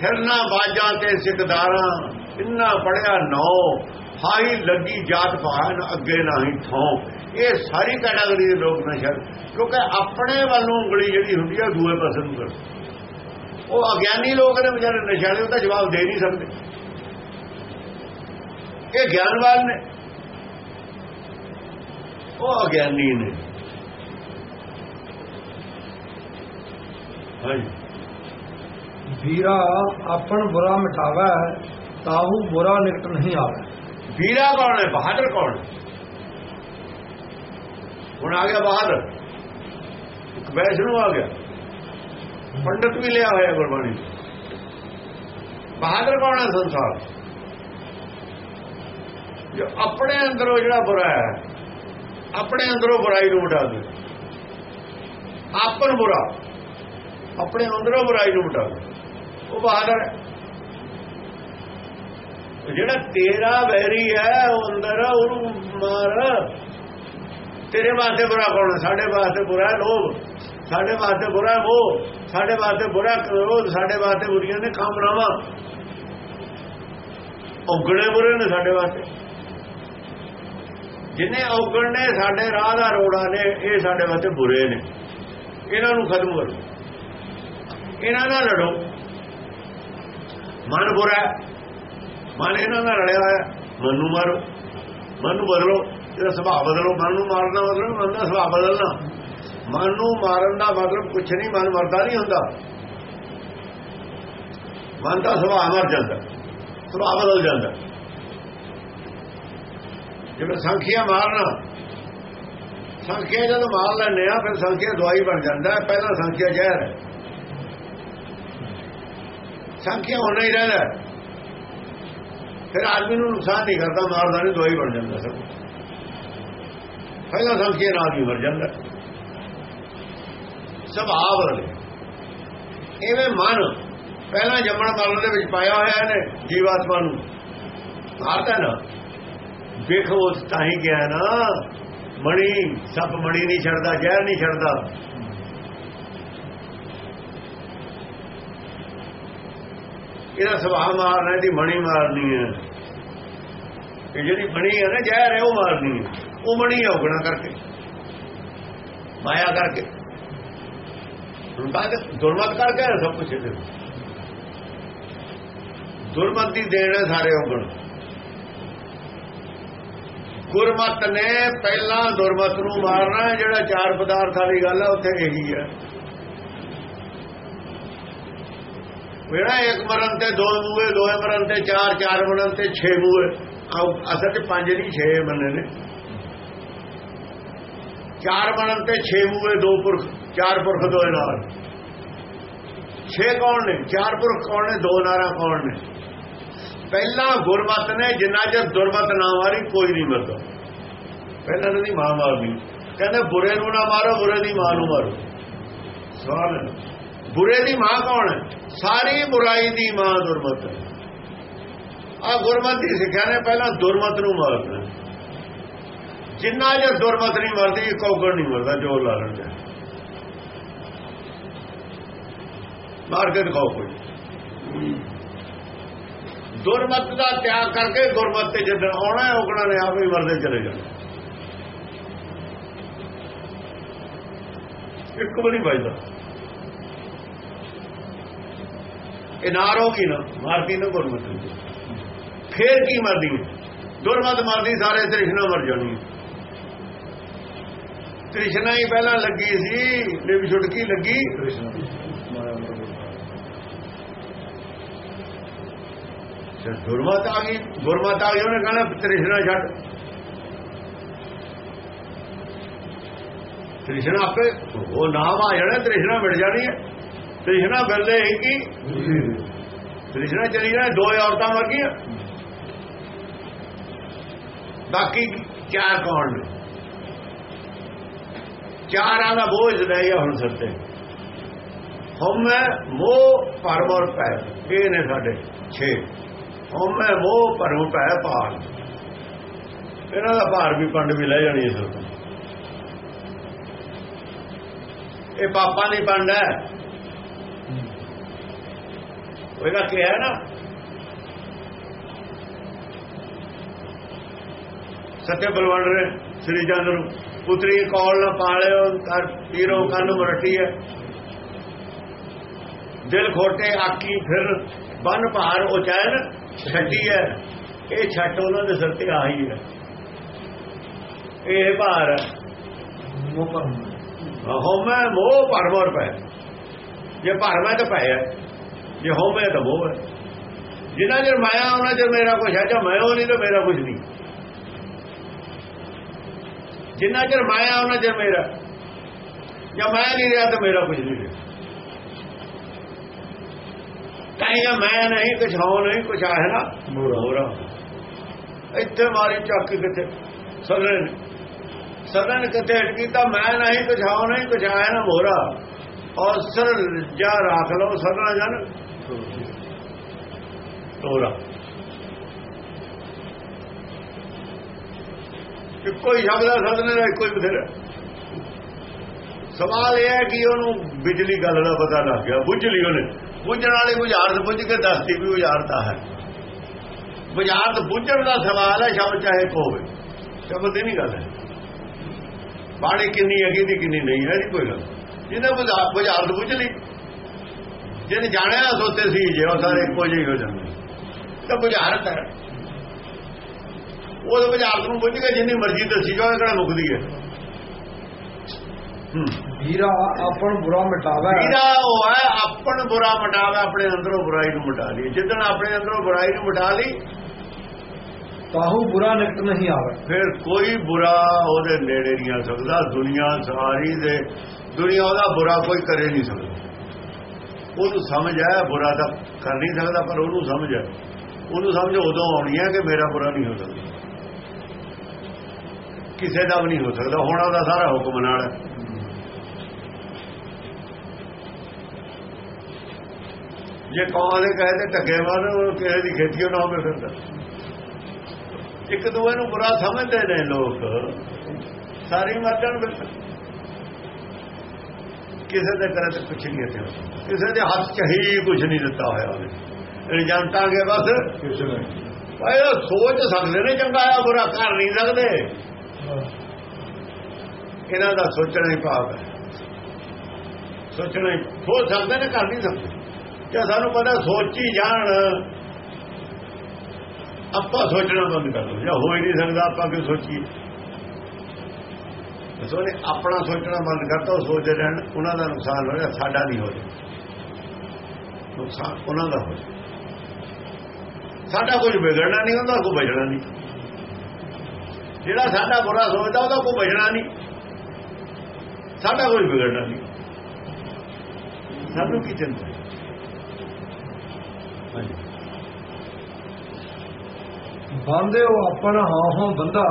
ਫਿਰਨਾ ਬਾਜਾਂ ਤੇ ਸਿਕਦਾਰਾਂ, ਇੰਨਾ ਪੜਿਆ ਨੌ ਹਾਈ ਲੱਗੀ ਜਾਤ ਭਾਨ ਅੱਗੇ ਨਹੀਂ ਥੋਂ। ਇਹ ਸਾਰੀ ਕੈਟਾਗਰੀ ਦੇ ਲੋਕ ਨਸ਼ਾ, ਕਿਉਂਕਿ ਆਪਣੇ ਵੱਲੋਂ ਉਂਗਲੀ ਜਿਹੜੀ ਹੁੰਦੀ ਹੈ ਦੂਏ ਪਾਸੇ ਨੂੰ ਕਰ। ਉਹ ਅਗਿਆਨੀ ਲੋਕ ਨੇ ਵਿਚਾਰੇ ਨਸ਼ਾ ਦੇ ਤਾਂ ਜਵਾਬ ਦੇ ਨਹੀਂ ਸਕਦੇ। ਇਹ ਗਿਆਨਵਾਨ ਨੇ ਉਹ ਅਗਿਆਨੀ ਨੇ ਹਾਂਜੀ ਵੀਰਾ ਆਪਣ ਬੁਰਾ ਮਿਟਾਵੇ ਤਾਹੂ ਬੁਰਾ ਨਿਕਟ ਨਹੀਂ ਆਵੇ ਵੀਰਾ ਕੌਣ ਹੈ ਬਹਾਦਰ ਕੌਣ ਹੈ ਹੁਣ ਆ ਗਿਆ ਬਹਾਦਰ ਇੱਕ ਵੈਸ਼ਨੂ ਆ ਗਿਆ ਪੰਡਤ ਵੀ ਲਿਆ ਹੋਇਆ ਗੁਰਬਾਣੀ ਚ। ਬਹਾਦਰ ਕੌਣ ਹੈ ਸੰਸਾਰ ਜੋ ਆਪਣੇ ਅੰਦਰੋਂ ਜਿਹੜਾ ਬੁਰਾ ਹੈ, ਆਪਣੇ ਅੰਦਰੋਂ ਬੁਰਾਈ ਨੂੰ ਮਿਟਾ ਦੇ ਆਪਨ ਬੁਰਾ, ਆਪਣੇ ਅੰਦਰੋਂ ਬੁਰਾਈ ਨੂੰ ਮਿਟਾ ਦੇ ਉਹ ਬਹਾਦਰ ਹੈ। ਜਿਹੜਾ ਤੇਰਾ ਵੈਰੀ ਹੈ, ਉਹ ਅੰਦਰ ਉਹਨੂੰ ਮਾਰ। ਤੇਰੇ ਵਾਸਤੇ ਬੁਰਾ ਕੌਣ ਸਾਡੇ ਵਾਸਤੇ ਬੁਰਾ ਹੈ ਲੋਭ। ਸਾਡੇ ਵਾਸਤੇ ਬੁਰਾ ਹੈ ਸਾਡੇ ਵਾਸਤੇ ਬੁਰਾ ਕ੍ਰੋਧ। ਸਾਡੇ ਵਾਸਤੇ ਬੁਰੀਆਂ ਨੇ ਕਾਮਨਾਵਾਂ। ਔਗਣੇ ਬੁਰੇ ਨੇ ਸਾਡੇ ਵਾਸਤੇ। ਜਿੰਨੇ ਔਗਣ ਨੇ ਸਾਡੇ ਰਾਹ ਦਾ ਰੋੜਾ ਨੇ, ਇਹ ਸਾਡੇ ਵਾਸਤੇ ਬੁਰੇ ਨੇ। ਇਹਨਾਂ ਨੂੰ ਖਤਮ ਕਰੋ। ਇਹਨਾਂ ਨਾਲ ਲੜੋ। ਮਨ ਬੁਰਾ ਮਨ ਇਹਨਾਂ ਨਾਲ ਲੜਿਆ ਹੋਇਆ ਮਨ ਨੂੰ ਮਾਰੋ। ਮਨ ਨੂੰ ਬਦਲੋ। ਇਹਦਾ ਸੁਭਾਅ ਬਦਲੋ। ਮਨ ਨੂੰ ਮਾਰਨਾ ਮਤਲਬ ਮਨ ਦਾ ਸੁਭਾਅ ਬਦਲਣਾ। ਮਨ ਨੂੰ ਮਾਰਨ ਦਾ ਮਤਲਬ ਕੁਛ ਨਹੀਂ। ਮਨ ਮਰਦਾ ਨਹੀਂ ਹੁੰਦਾ। ਮਨ ਦਾ ਸੁਭਾਅ ਮਰ ਜਾਂਦਾ। ਸੁਭਾਅ ਬਦਲ ਜਾਂਦਾ। ਜਿਵੇਂ ਸੰਖਿਆ ਮਾਰਨਾ। ਸੰਖਿਆ ਜਦੋਂ ਮਾਰ ਲੈਂਦੇ ਆ, ਫਿਰ ਸੰਖਿਆ ਦਵਾਈ ਬਣ ਜਾਂਦਾ ਪਹਿਲਾਂ ਸੰਖਿਆ ਜ਼ਹਿਰ ਹੈ। ਸੰਖਿਆ ਹੋਣਾ ਹੀ ਰਹਿੰਦਾ। ਫਿਰ ਆਦਮੀ ਨੂੰ ਨੁਕਸਾਨ ਨਹੀਂ ਕਰਦਾ, ਮਾਰਦਾ ਨਹੀਂ, ਦਵਾਈ ਬਣ ਜਾਂਦਾ ਸਭ ਪਹਿਲਾਂ ਸੰਖਿਆ ਨਾਲ ਵੀ ਮਰ ਜਾਂਦਾ। ਸੁਭਾਅ ਬਦਲੇ। ਐਵੇਂ ਮਨ ਪਹਿਲਾਂ ਜੰਮਣ ਮਰਨ ਦੇ ਵਿੱਚ ਪਾਇਆ ਹੋਇਆ ਇਹਨੇ ਜੀਵਾਤਮਾ ਨੂੰ। ਮਾਰਦਾ ਨਾ। ਵੇਖੋ ਉਸ ਤਾਂ ਹੀ ਗਿਆ ਨਾ। ਮਣੀ, ਸੱਪ ਮਣੀ ਨਹੀਂ ਛੱਡਦਾ, ਜ਼ਹਿਰ ਨਹੀਂ ਛੱਡਦਾ। ਇਹਦਾ ਸੁਭਾਅ ਮਾਰਨਾ, ਇਹਦੀ ਮਣੀ ਮਾਰਨੀ ਹੈ। ਇਹ ਜਿਹੜੀ ਮਣੀ ਹੈ ਨਾ, ਜ਼ਹਿਰ ਹੈ, ਉਹ ਮਾਰਨੀ ਹੈ। ਉਹ ਮਣੀ ਹੈ ਉਗਣਾ ਕਰਕੇ। ਮਾਇਆ ਕਰਕੇ। ਹੁਣ ਬਾਅਦ ਦੁਰਮਤ ਕਰਕੇ ਸਭ ਕੁਝ ਦੇ ਦੁਰਮਤ ਦੀ ਦੇਣ ਹੈ ਸਾਰੇ ਉਗਣ ਗੁਰਮਤ ਨੇ ਪਹਿਲਾਂ ਦੁਰਮਤ ਨੂੰ ਮਾਰਨਾ ਜਿਹੜਾ ਚਾਰ ਪਦਾਰਥ ਵਾਲੀ ਗੱਲ ਹੈ ਉੱਥੇ ਇਹੀ ਹੈ ਜਿਹੜਾ ਇੱਕ ਮਰਨ ਤੇ ਦੋ ਮੂਏ ਦੋਏ ਮਰਨ ਤੇ ਚਾਰ ਚਾਰ ਮਰਨ ਤੇ ਛੇ ਮੂਏ ਅਸਲ ਚ ਪੰਜ ਨਹੀਂ, ਛੇ ਮੰਨੇ ਨੇ। ਚਾਰ ਮਰਨ ਤੇ ਛੇ ਮੂਏ ਦੋ ਪੁਰਖ, ਚਾਰ ਪੁਰਖ ਦੋਏ ਨਾਲ ਛੇ ਕੌਣ ਨੇ? ਚਾਰ ਪੁਰਖ ਕੌਣ ਨੇ? ਦੋ ਨਾਰਾ ਕੌਣ ਨੇ? ਪਹਿਲਾਂ ਗੁਰਮਤ ਨੇ, ਜਿੰਨਾ ਚਿਰ ਦੁਰਮਤ ਨਾ ਮਾਰੀ, ਕੋਈ ਨਹੀਂ ਮਰਦਾ। ਪਹਿਲਾਂ ਇਹਨਾਂ ਦੀ ਮਾਂ ਮਾਰਦੀ ਕਹਿੰਦੇ, ਬੁਰੇ ਨੂੰ ਨਾ ਮਾਰੋ, ਬੁਰੇ ਦੀ ਮਾਂ ਨੂੰ ਮਾਰੋ। ਸਵਾਲ ਬੁਰੇ ਦੀ ਮਾਂ ਕੌਣ ਹੈ? ਸਾਰੀ ਬੁਰਾਈ ਦੀ ਮਾਂ ਦੁਰਮਤ ਹੈ। ਆ ਗੁਰਮਤ ਦੀ ਸਿੱਖਿਆ ਨੇ ਪਹਿਲਾਂ ਦੁਰਮਤ ਨੂੰ ਮਾਰਨਾ ਜਿੰਨਾ ਜੇ ਦੁਰਮਤ ਨਹੀਂ ਮਰਦੀ ਕੌਗੜ ਨਹੀਂ ਮਰਦਾ, ਜੋ ਲਾ ਲੈਂਦਾ ਮਾਰ ਕੇ ਦਿਖਾਓ ਕੋਈ। ਦੁਰਮਤ ਦਾ ਤਿਆਗ ਕਰਕੇ ਗੁਰਮਤ ਤੇ ਜਦੋਂ ਆਉਣਾ ਹੈ ਉਹਨਾਂ ਨੇ ਆਪ ਹੀ ਮਰਦੇ ਚਲੇ ਜਾਣਾ ਇੱਕ ਵੀ ਨਹੀਂ ਬਚਦਾ ਇਹ ਨਾਰ ਹੋ ਗਈ ਨਾ, ਮਾਰਦੀ ਨਾ ਗੁਰਮਤ ਨੂੰ। ਫੇਰ ਕੀ ਮਰਦੀ ਹੈ? ਦੁਰਮਤ ਮਰਦੀ, ਸਾਰੇ ਤ੍ਰਿਸ਼ਨਾ ਮਰ ਜਾਣੀ ਤ੍ਰਿਸ਼ਨਾ ਹੀ ਪਹਿਲਾਂ ਲੱਗੀ ਸੀ ਲਿਵ ਛੁਟਕੀ ਲੱਗੀ ਜਦ ਗੁਰਮਤ ਆ ਗਈ, ਗੁਰਮਤ ਆ ਗਈ, ਉਹਨੇ ਕਹਣਾ ਤ੍ਰਿਸ਼ਨਾ ਛੱਡ। ਤ੍ਰਿਸ਼ਨਾ ਆਪੇ, ਉਹ ਨਾਮ ਆ ਜਾਣਾ, ਤ੍ਰਿਸ਼ਨਾ ਮਿਟ ਜਾਣੀ ਹੈ। ਤ੍ਰਿਸ਼ਨਾ ਬਿਰਲੇ ਹੀ ਕੀ? ਤ੍ਰਿਸ਼ਨਾ ਚਲੀ ਜਾਣਾ ਦੋ ਔਰਤਾਂ ਵਰਗੀਆਂ। ਬਾਕੀ ਚਾਰ ਕੌਣ ਨੇ? ਚਾਰਾਂ ਦਾ ਬੋਝ ਰਹਿ ਗਿਆ ਹੁਣ ਸਿਰ ਤੇ। ਹਮ ਮੋਹ ਪਰਮ ਔਰ ਪੈ ਇਹ ਨੇ ਸਾਡੇ 6 ਹਮ ਮੋਹ ਪਰਮ ਪੈ ਪਾਲ ਇਹਨਾਂ ਦਾ ਭਾਰ ਵੀ ਪੰਡ ਵੀ ਲੈ ਜਾਣੀ ਇਸ ਇਹ ਪਾਪਾਂ ਦੀ ਪੰਡ ਹੈ। ਉਹਦਾ ਕੀ ਹੈ ਨਾ ਸੱਤੇ ਬਲਵੰਡ ਰੇ ਸ੍ਰੀ ਚੰਦ ਨੂੰ, ਪੁੱਤਰੀ ਕੌਲ ਨਾ ਪਾਲਿਓ ਕਰ ਪੀਰੋ ਕੰਨ ਮਰਟੀ ਹੈ। ਦਿਲ ਖੋਟੇ ਆਕੀ ਫਿਰ ਬਨ ਭਾਰ ਉਚੈਨ ਛੱਡੀ ਹੈ। ਇਹ ਛੱਟ ਉਹਨਾਂ ਦੇ ਸਿਰ ਤੇ ਆਈ ਹੈ। ਇਹ ਭਾਰ ਹੈ। ਮੋਹ ਪਰਮਰ ਪੈ ਜੇ ਭਰਮੈ ਤਾਂ ਪੈ ਹੈ। ਜੇ ਹਉਮੈ ਤਾਂ ਮੋਹ ਹੈ। ਜਿੰਨਾ ਚਿਰ ਮਾਇਆ ਉਹਨਾਂ ਚਿਰ ਮੇਰਾ ਕੁਝ ਹੈ। ਜਾਂ ਮੈਂ ਉਹ ਨਹੀਂ ਤਾਂ ਮੇਰਾ ਕੁਝ ਨਹੀਂ। ਜਿੰਨਾ ਚਿਰ ਮਾਇਆ ਉਹਨਾਂ ਚਿਰ ਮੇਰਾ। ਜਾਂ ਮੈਂ ਨਹੀਂ ਰਿਹਾ ਤਾਂ ਮੇਰਾ ਕੁਝ ਨਹੀਂ ਰਿਹਾ। ਕਹੇਗਾ ਮੈਂ ਨਹੀਂ ਕੁਛ ਹੋ ਨਹੀਂ ਕੁਛ ਨਾ। ਮੋਰਾ ਇੱਥੇ ਮਾਰੀ ਚੱਕ ਕੇ ਕਿੱਥੇ? ਸਦਨ ਸਦਨ ਕਿੱਥੇ ਅਟਕੀ ਤਾਂ ਮੈਂ ਨਹੀਂ ਕੁਛ ਹੋ ਨਹੀਂ ਕੁਛ ਨਾ ਮੋਰਾ ਔਰ ਸਰ ਜਾ ਰੱਖ ਲਓ ਸਦਨ ਜਨ। ਤੋਰਾ ਹੀ ਸ਼ਬਦ ਹੈ ਸਦਨ ਦਾ ਹੀ ਬਥੇਰਾ। ਸਵਾਲ ਇਹ ਹੈ ਕਿ ਉਹਨੂੰ ਬਿਜਲੀ ਗੱਲ ਦਾ ਪਤਾ ਲੱਗ ਗਿਆ ਬੁੱਝ ਲਈ ਉਹਨੇ। ਬੁੱਝਣ ਵਾਲੀ ਬੁਝਾਰਤ ਬੁੱਝ ਕੇ ਦੱਸਦੀ ਵੀ ਬੁਝਾਰਤਾ ਹੈ। ਬੁਝਾਰਤ ਬੁੱਝਣ ਦਾ ਸਵਾਲ ਹੈ, ਸ਼ਬਦ ਚਾਹੇ ਕੋ ਹੋਵੇ। ਸ਼ਬਦ ਦੀ ਨਹੀਂ ਗੱਲ ਹੈ। ਬਾਣੀ ਕਿੰਨੀ ਹੈਗੀ ਦੀ ਕਿੰਨੀ ਨਹੀਂ ਹੈ ਨਹੀਂ ਕੋਈ ਗੱਲ ਜਿਹਨੇ ਬੁਝਾ- ਬੁਝਾਰਤ ਬੁੱਝ ਲਈ। ਜਿਹਨੇ ਜਾਣਿਆ ਸੋਤੇ ਸੀ, ਜੇ ਉਹ ਸਾਰੇ ਇੱਕੋ ਜਿਹੇ ਹੋ ਜਾਂਦੇ। ਤਾਂ ਬੁਝਾਰਤ ਹੈ। ਉਹ ਬੁਝਾਰਤ ਨੂੰ ਬੁੱਝ ਕੇ ਜਿੰਨੀ ਮਰਜ਼ੀ ਦੱਸੀ ਜਾਵੇ ਕਿਹੜਾ ਮੁਕਦੀ ਹੈ? ਹੂੰ। ਵੀਰਾ ਆਪਣ ਬੁਰਾ ਮਿਟਾਵੇ। ਵੀਰਾ ਉਹ ਹੈ ਆਪਣ ਬੁਰਾ ਮਟਾਵੇ ਆਪਣੇ ਅੰਦਰੋਂ ਬੁਰਾਈ ਨੂੰ ਮਿਟਾ ਲਈ। ਜਿੱਦਣ ਆਪਣੇ ਅੰਦਰੋਂ ਬੁਰਾਈ ਨੂੰ ਮਿਟਾ ਲਈ ਤਾਹੂ ਬੁਰਾ ਨਿਕਟ ਨਹੀਂ ਆਵੇ। ਫਿਰ ਕੋਈ ਬੁਰਾ ਉਹਦੇ ਨੇੜੇ ਨਹੀਂ ਆ ਸਕਦਾ। ਦੁਨੀਆ ਸਾਰੀ ਦੇ ਦੁਨੀਆ ਉਹਦਾ ਬੁਰਾ ਕੋਈ ਕਰੇ ਨਹੀਂ ਸਕਦਾ। ਉਹਨੂੰ ਸਮਝ ਆਇਆ ਬੁਰਾ ਤਾਂ ਕਰ ਨਹੀਂ ਸਕਦਾ ਪਰ ਉਹਨੂੰ ਸਮਝ ਆ ਉਹਨੂੰ ਸਮਝ ਉਦੋਂ ਆਉਣੀ ਹੈ ਕਿ ਮੇਰਾ ਬੁਰਾ ਨਹੀਂ ਹੋ ਸਕਦਾ। ਕਿਸੇ ਦਾ ਵੀ ਨਹੀਂ ਹੋ ਸਕਦਾ। ਹੁਣ ਉਹਦਾ ਸਾਰਾ ਹੁਕਮ ਨਾਲ ਹੈ। ਜੇ ਕੌਣ ਦੇ ਕਹੇ ਤੇ ਟੱਗੇ ਮਾਰ ਉਹ ਕਿਸੇ ਦੀ ਖੇਤੀ ਨਾ ਹੋਵੇ ਫਿਰ ਤਾਂ। ਇੱਕ ਦੂਏ ਨੂੰ ਬੁਰਾ ਸਮਝਦੇ ਨੇ ਲੋਕ। ਸਾਰੀ ਮਰ ਜਾਣ ਬਿਲਕੁਲ ਕਿਸੇ ਦੇ ਕਰੇ ਤੇ ਕੁਛ ਨਹੀਂ ਇੱਥੇ। ਕਿਸੇ ਦੇ ਹੱਥ ਚ ਹੀ ਕੁਛ ਨਹੀਂ ਦਿੱਤਾ ਹੋਇਆ ਉਹਨੇ। ਇਹ ਜਾਣਤਾਂਗੇ ਬਸ। ਕਿਸੇ ਨੇ ਭਾਈ ਉਹ ਸੋਚ ਸਕਦੇ ਨੇ ਚੰਗਾ ਆ ਬੁਰਾ ਕਰ ਨਹੀਂ ਸਕਦੇ। ਇਹਨਾਂ ਦਾ ਸੋਚਣਾ ਹੀ ਪਾਪ ਹੈ। ਸੋਚਣਾ ਹੀ ਹੋ ਸਕਦੇ ਨੇ ਕਰ ਨਹੀਂ ਸਕਦੇ। ਜੇ ਸਾਨੂੰ ਪਤਾ ਸੋਚੀ ਜਾਣ। ਆਪਾਂ ਸੋਚਣਾ ਬੰਦ ਕਰ ਦੋ। ਜਾਂ ਹੋ ਹੀ ਨਹੀਂ ਸਕਦਾ, ਆਪਾਂ ਕਿਉਂ ਸੋਚੀਏ? ਸੋ ਆਪਣਾ ਸੋਚਣਾ ਬੰਦ ਕਰਤਾ ਉਹ ਸੋਚਦੇ ਰਹਿਣ। ਉਹਨਾਂ ਦਾ ਨੁਕਸਾਨ ਹੋ ਰਿਹਾ, ਸਾਡਾ ਨਹੀਂ ਹੋ ਰਿਹਾ। ਨੁਕਸਾਨ ਉਹਨਾਂ ਦਾ ਹੋ ਸਾਡਾ ਕੁਝ ਵਿਗੜਨਾ ਨਹੀਂ ਹੁੰਦਾ ਕੋਈ ਬਚਣਾ ਨਹੀਂ। ਜਿਹੜਾ ਸਾਡਾ ਬੁਰਾ ਸੋਚਦਾ, ਉਹਦਾ ਕੋਈ ਬਚਣਾ ਨਹੀਂ। ਸਾਡਾ ਕੋਈ ਵਿਗੜਨਾ ਨਹੀਂ। ਸਾਨੂੰ ਕੀ ਚਿੰਤਾ? ਬੰਦੇ ਉਹ ਆਪਣਾ ਹਾਂ ਹਾਂ ਬੰਦਾ।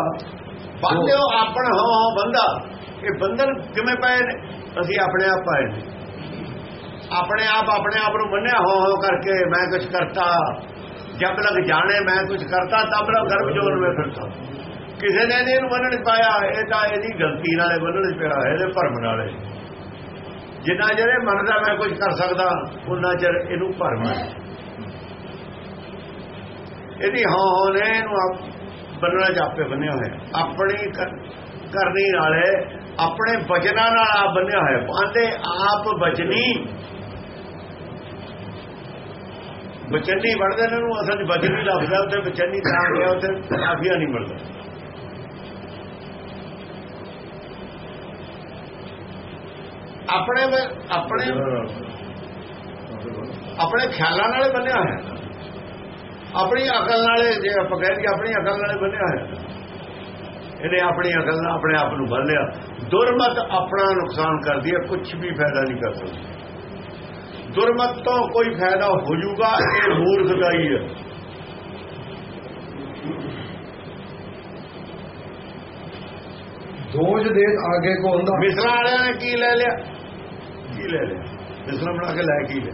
ਬੰਦੇ ਉਹ ਆਪਣਾ ਹਾਂ ਹਾਂ ਬੰਦਾ। ਇਹ ਬੰਧਨ ਕਿਵੇਂ ਪਏ ਨੇ? ਅਸੀਂ ਆਪਣੇ ਆਪ ਪਾਏ ਨੇ। ਆਪਣੇ ਆਪ ਆਪਣੇ ਆਪ ਨੂੰ ਮੰਨਿਆ ਹੋ ਹੋ ਕਰਕੇ ਮੈਂ ਕੁਝ ਕਰਤਾ। ਜਦ ਲਗ ਜਾਣੇ ਮੈਂ ਕੁਝ ਕਰਤਾ ਤਬ ਲਗ ਗਰਭ ਜੋਨ ਵਿੱਚ ਫਿਰਤਾ ਕਿਸੇ ਨੇ ਨਹੀਂ ਇਹਨੂੰ ਮੰਨਣ ਪਾਇਆ। ਇਹ ਤਾਂ ਇਹਦੀ ਗਲਤੀ ਨਾਲੇ ਮੰਨਣ ਪਿਆ ਇਹਦੇ ਭਰਮ ਨਾਲੇ। ਜਿੰਨਾ ਜਿਹੜੇ ਮੰਨਦਾ ਮੈਂ ਕੁਝ ਕਰ ਸਕਦਾ ਉਹਨਾਂ ਚਿਰ ਇਹਨੂੰ ਭਰਮ ਹੈ। ਇਹਦੀ ਹਾਂ ਹਾਂ ਨੇ ਇਹਨੂੰ ਆਪ ਬੰਨਣਾ ਜਾਪੇ ਬੰਨਿਆ ਹੋਇਆ। ਆਪਣੀ ਕਰਨੀ ਨਾਲੇ ਆਪਣੇ ਬਚਨਾਂ ਨਾਲ ਆਪ ਬੰਨਿਆ ਹੋਇਆ। ਪਾਉਂਦੇ ਆਪ ਬਚਨੀ। ਬਚਨੀ ਵੜਦੇ ਨੇ ਨੂੰ ਅਸਲ ਬਚਨੀ ਲੱਭਦਾ ਉੱਥੇ ਬਚਨੀ ਤਾਂ ਗਿਆ ਉੱਥੇ ਕਾਫੀਆ ਨਹੀਂ ਮਿਲਦਾ ਆਪਣੇ ਆਪਣੇ ਆਪਣੇ ਖਿਆਲਾਂ ਨਾਲ ਬੰਨਿਆ ਹੋਇਆ। ਆਪਣੀ ਅਕਲ ਨਾਲੇ ਜੇ ਆਪਾਂ ਕਹਿੰਦੇ ਆਪਣੀ ਅਕਲ ਨਾਲੇ ਬੰਨਿਆ ਹੋਇਆ। ਇਹਨੇ ਆਪਣੀ ਅਕਲ ਨਾਲ ਆਪਣੇ ਆਪ ਨੂੰ ਬੰਨ ਲਿਆ ਦੁਰਮਤ ਆਪਣਾ ਨੁਕਸਾਨ ਕਰਦੀ ਹੈ ਕੁਝ ਵੀ ਫਾਇਦਾ ਨਹੀਂ ਕਰ ਸਕਦੀ। ਦੁਰਮਤ ਤੋਂ ਕੋਈ ਫਾਇਦਾ ਹੋ ਜਾਊਗਾ ਇਹ ਮੂਰਖਤਾਈ ਹੈ। ਦੋਜ ਦੇ ਆਗੇ ਕੋ ਹੁੰਦਾ। ਮਿਸਰਾ ਵਾਲਿਆਂ ਨੇ ਕੀ ਲੈ ਲਿਆ? ਕੀ ਲੈ ਲਿਆ? ਮਿਸਰਾ ਬਣਾ ਕੇ ਲੈ ਕੀ ਲਿਆ?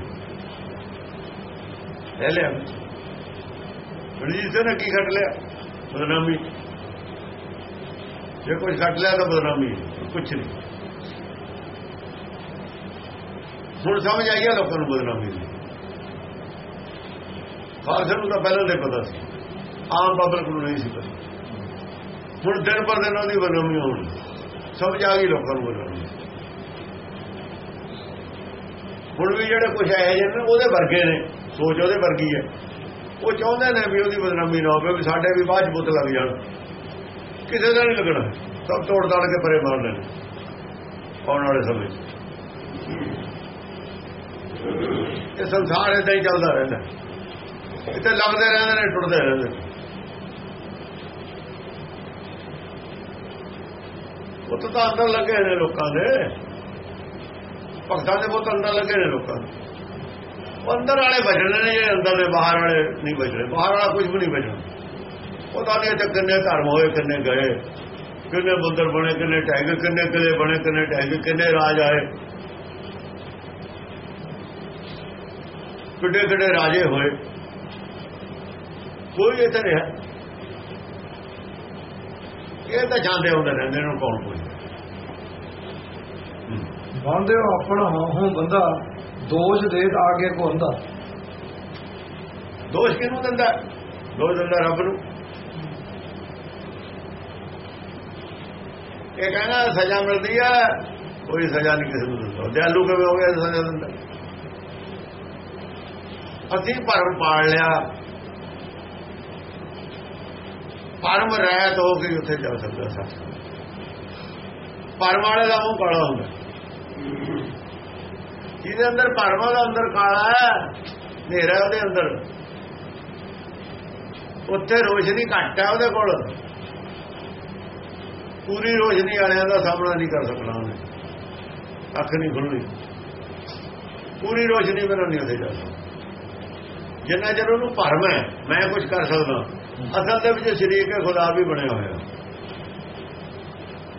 ਲੈ ਲਿਆ। ਰਣਜੀਤ ਸਿੰਘ ਨੇ ਕੀ ਘਟ ਲਿਆ? ਬਦਨਾਮੀ। ਜੇ ਕੋਈ ਘਟ ਲਿਆ ਤਾਂ ਬਦਨਾਮੀ, ਕੁਛ ਨਹੀਂ। ਹੁਣ ਸਮਝ ਆਈ ਆਈਆ ਲੋਕਾਂ ਨੂੰ ਬਦਨਾਮੀ ਦੀ। ਖਾਲਸੇ ਨੂੰ ਤਾਂ ਪਹਿਲਾਂ ਨਹੀਂ ਪਤਾ ਸੀ। ਆਮ ਪਬਲਿਕ ਨੂੰ ਨਹੀਂ ਸੀ ਪਤਾ। ਹੁਣ ਦਿਨ ਪਰ ਦਿਨ ਉਹਦੀ ਬਦਨਾਮੀ ਹੋਣੀ। ਸਮਝ ਆ ਗਈ ਲੋਕਾਂ ਨੂੰ ਬਦਨਾਮੀ। ਹੁਣ ਵੀ ਜਿਹੜੇ ਕੁਝ ਆਏ ਜਿਹਨੇ ਉਹਦੇ ਵਰਗੇ ਨੇ। ਸੋਚ ਉਹਦੇ ਵਰਗੀ ਹੈ। ਉਹ ਚਾਹੁੰਦੇ ਨੇ ਵੀ ਉਹਦੀ ਬਦਨਾਮੀ ਨਾ ਹੋਵੇ, ਵੀ ਸਾਡੇ ਵੀ ਬਾਅਦ ਬੁੱਤ ਲੱਗ ਜਾਣ। ਕਿਸੇ ਦਾ ਨਹੀਂ ਲੱਗਣਾ। ਸਭ ਤੋੜ ਦਾੜ ਕੇ ਪਰੇ ਮਾਰ ਲੈਣੇ। ਆਉਣ ਵਾਲੇ ਸਮੇਂ ਇਹ ਸੰਸਾਰ ਇਦਾਂ ਹੀ ਚੱਲਦਾ ਰਹਿੰਦਾ। ਇੱਥੇ ਲੱਗਦੇ ਰਹਿੰਦੇ ਨੇ, ਟੁੱਟਦੇ ਰਹਿੰਦੇ ਉਹ ਤਾਂ ਅੰਦਰ ਲੱਗੇ ਨੇ ਲੋਕਾਂ ਦੇ। ਭਗਤਾਂ ਦੇ ਬਹੁਤ ਅੰਦਰ ਲੱਗੇ ਨੇ ਲੋਕਾਂ ਦੇ। ਅੰਦਰ ਵਾਲੇ ਬਚਣੇ ਨੇ ਜਿਹੜੇ ਅੰਦਰ ਦੇ ਬਾਹਰ ਵਾਲੇ ਨਹੀਂ ਬਚਣੇ, ਬਾਹਰ ਵਾਲਾ ਕੁਝ ਵੀ ਨਹੀਂ ਬਚਣਾ। ਪਤਾ ਨਹੀਂ ਤੇ ਕਿੰਨੇ ਧਰਮ ਹੋਏ, ਕਿੰਨੇ ਗਏ, ਕਿੰਨੇ ਬੰਦਰ ਬਣੇ, ਕਿੰਨੇ ਟੈਗ, ਕਿੰਨੇ ਕਿਲੇ ਬਣੇ, ਕਿੰਨੇ ਟੈਗ, ਕਿੰਨੇ ਰਾਜ ਆਏ। ਕਿੱਡੇ ਕਿੱਡੇ ਰਾਜੇ ਹੋਏ। ਕੋਈ ਇੱਥੇ ਰਿਹਾ ਇਹ ਤਾਂ ਜਾਂਦੇ ਹੁੰਦੇ ਰਹਿੰਦੇ ਨੇ ਕੌਣ ਕੋਈ ਬੰਦੇ ਆਪਣਾ ਹਾਂ, ਬੰਦਾ। ਦੋਸ਼ ਦੇ ਆਗੇ ਕੋ ਹੁੰਦਾ ਦੋਸ਼ ਕਿਹਨੂੰ ਦਿੰਦਾ? ਦੋਸ਼ ਦਿੰਦਾ ਰੱਬ ਨੂੰ। ਇਹ ਕਹਿੰਦਾ ਸਜ਼ਾ ਮਿਲਦੀ ਆ, ਕੋਈ ਸਜ਼ਾ ਨਹੀਂ ਕਿਸੇ ਨੂੰ ਦਿੰਦਾ। ਦਿਆਲੂ ਕਿਵੇਂ ਹੋ ਗਿਆ ਸਜ਼ਾ ਦਿੰਦਾ। ਅਸੀਂ ਭਰਮ ਪਾਲ ਲਿਆ। ਭਰਮ ਰਹਿਤ ਹੋ ਕੇ ਉੱਥੇ ਜਾ ਸਕਦਾ ਸੱਚ ਭਰਮ ਵਾਲੇ ਦਾ ਮੂੰਹ ਕਾਲਾ ਹੁੰਦਾ। ਜਿਹਦੇ ਅੰਦਰ ਭਰਮ ਉਹਦਾ ਅੰਦਰ ਕਾਲਾ ਹੈ, ਹਨੇਰਾ ਉਹਦੇ ਅੰਦਰ। ਉੱਥੇ ਰੋਸ਼ਨੀ ਘੱਟ ਹੈ ਉਹਦੇ ਕੋਲ। ਪੂਰੀ ਰੋਸ਼ਨੀ ਵਾਲਿਆਂ ਦਾ ਸਾਹਮਣਾ ਨਹੀਂ ਕਰ ਸਕਦਾ ਉਹਨੇ। ਅੱਖ ਨਹੀਂ ਖੁੱਲਣੀ ਪੂਰੀ ਰੋਸ਼ਨੀ ਬਿਨਾਂ ਨਹੀਂ ਉੱਥੇ ਜਾ ਸਕਦਾ ਜਿੰਨਾ ਚਿਰ ਉਹਨੂੰ ਭਰਮ ਹੈ, ਮੈਂ ਕੁਝ ਕਰ ਸਕਦਾ। ਅਸਲ ਦੇ ਵਿੱਚ ਸ਼ਰੀਕ ਹੈ ਖੁਦਾ ਵੀ ਬਣਿਆ ਹੋਇਆ।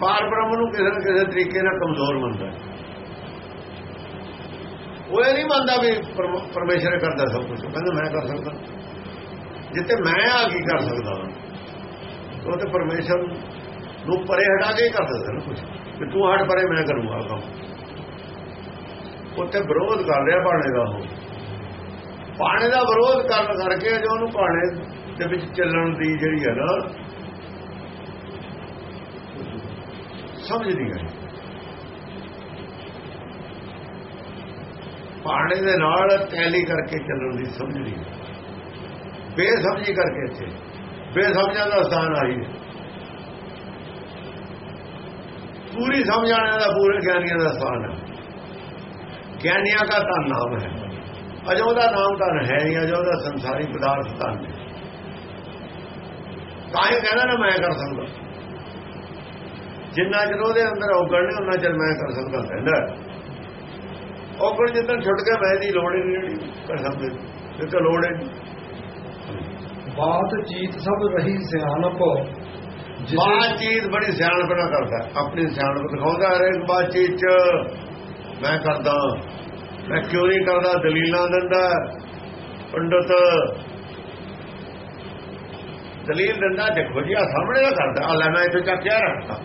ਪਾਰ ਬ੍ਰਹਮ ਨੂੰ ਕਿਸੇ ਨਾ ਕਿਸੇ ਤਰੀਕੇ ਨਾਲ ਕਮਜ਼ੋਰ ਮੰਨਦਾ ਉਹ ਇਹ ਨਹੀਂ ਮੰਨਦਾ ਵੀ ਪਰਮੇਸ਼ਰ ਕਰਦਾ ਸਭ ਕੁਝ ਕਹਿੰਦਾ, ਮੈਂ ਕਰ ਸਕਦਾ। ਜਿੱਤੇ ਮੈਂ ਆ ਕੀ ਕਰ ਸਕਦਾ ਉਹ ਤੇ ਪਰਮੇਸ਼ਰ ਨੂੰ ਪਰੇ ਹਟਾ ਕੇ ਕਰ ਸਕਦਾ ਨਾ ਕੁਝ ਕਿ ਤੂੰ ਹਟ ਪਰੇ, ਮੈਂ ਕਰੂੰਗਾ ਕੰਮ। ਉੱਥੇ ਵਿਰੋਧ ਕਰ ਰਿਹਾ ਬਾਣੇ ਦਾ ਉਹ। ਪਾਣੇ ਦਾ ਵਿਰੋਧ ਕਰਨ ਕਰਕੇ ਜੋ ਉਹਨੂੰ ਪਾਣੇ ਦੇ ਵਿੱਚ ਚੱਲਣ ਦੀ ਜਿਹੜੀ ਹੈ ਨਾ ਸਮਝ ਨਹੀਂ ਆਈ ਪਾਣੇ ਦੇ ਨਾਲ ਟੈਲੀ ਕਰਕੇ ਚੱਲਣ ਦੀ ਸਮਝ ਨਹੀਂ। ਬੇਸਮਝੀ ਕਰਕੇ ਇੱਥੇ। ਬੇਸਮਝਾਂ ਦਾ ਸਥਾਨ ਆਈ ਪੂਰੀ ਸਮਝ ਆਣੇ ਦਾ, ਪੂਰੇ ਗਿਆਨੀਆਂ ਦਾ ਸਥਾਨ ਹੈ। ਗਿਆਨੀਆਂ ਦਾ ਤਾਂ ਨਾਮ ਹੈ। ਅਜੋ ਉਹਦਾ ਨਾਮ ਤਾਂ ਹੈ ਨਹੀਂ, ਅਜੋ ਉਹਦਾ ਸੰਸਾਰੀ ਪਦਾਰਥ ਤਾਂ ਹੈ ਤਾਂ ਹੀ ਕਹਿੰਦਾ ਨਾ, ਮੈਂ ਕਰ ਸਕਦਾ। ਜਿੰਨਾ ਚਿਰ ਉਹਦੇ ਅੰਦਰ ਔਗਣ ਨੇ ਉਹਨਾਂ ਚਿਰ ਮੈਂ ਕਰ ਸਕਦਾ, ਕਹਿੰਦਾ। ਔਗਣ ਜਿੱਦਾਂ ਛੁੱਟ ਗਿਆ ਮੈਂ ਦੀ ਲੋੜ ਹੀ ਨਹੀਂ ਜਿਹੜੀ ਕਰ ਸਕਦੇ ਤੇ ਤਾਂ ਲੋੜ ਹੀ। ਬਾਤ ਚੀਤ ਸਭ ਰਹੀ ਸਿਆਣਪ ਜਿਸੇ ਬਾਤਚੀਤ ਬੜੀ ਸਿਆਣਪ ਨਾਲ ਕਰਦਾ ਆਪਣੀ ਸਿਆਣਪ ਦਿਖਾਉਂਦਾ ਹਰੇਕ ਬਾਤਚੀਤ ਚ। ਮੈਂ ਕਰਦਾ ਮੈਂ ਕਿਉਂ ਨਹੀਂ ਕਰਦਾ? ਦਲੀਲਾਂ ਦਿੰਦਾ ਪੰਡਤ ਦਲੀਲ ਦਿੰਦਾ ਦੇਖੋ ਜੀ ਆ ਸਾਹਮਣੇ ਦਾ ਕਰਦਾ। ਆ ਲੈ ਮੈਂ ਇੱਥੇ ਚੱਕ ਕੇ ਰੱਖਦਾ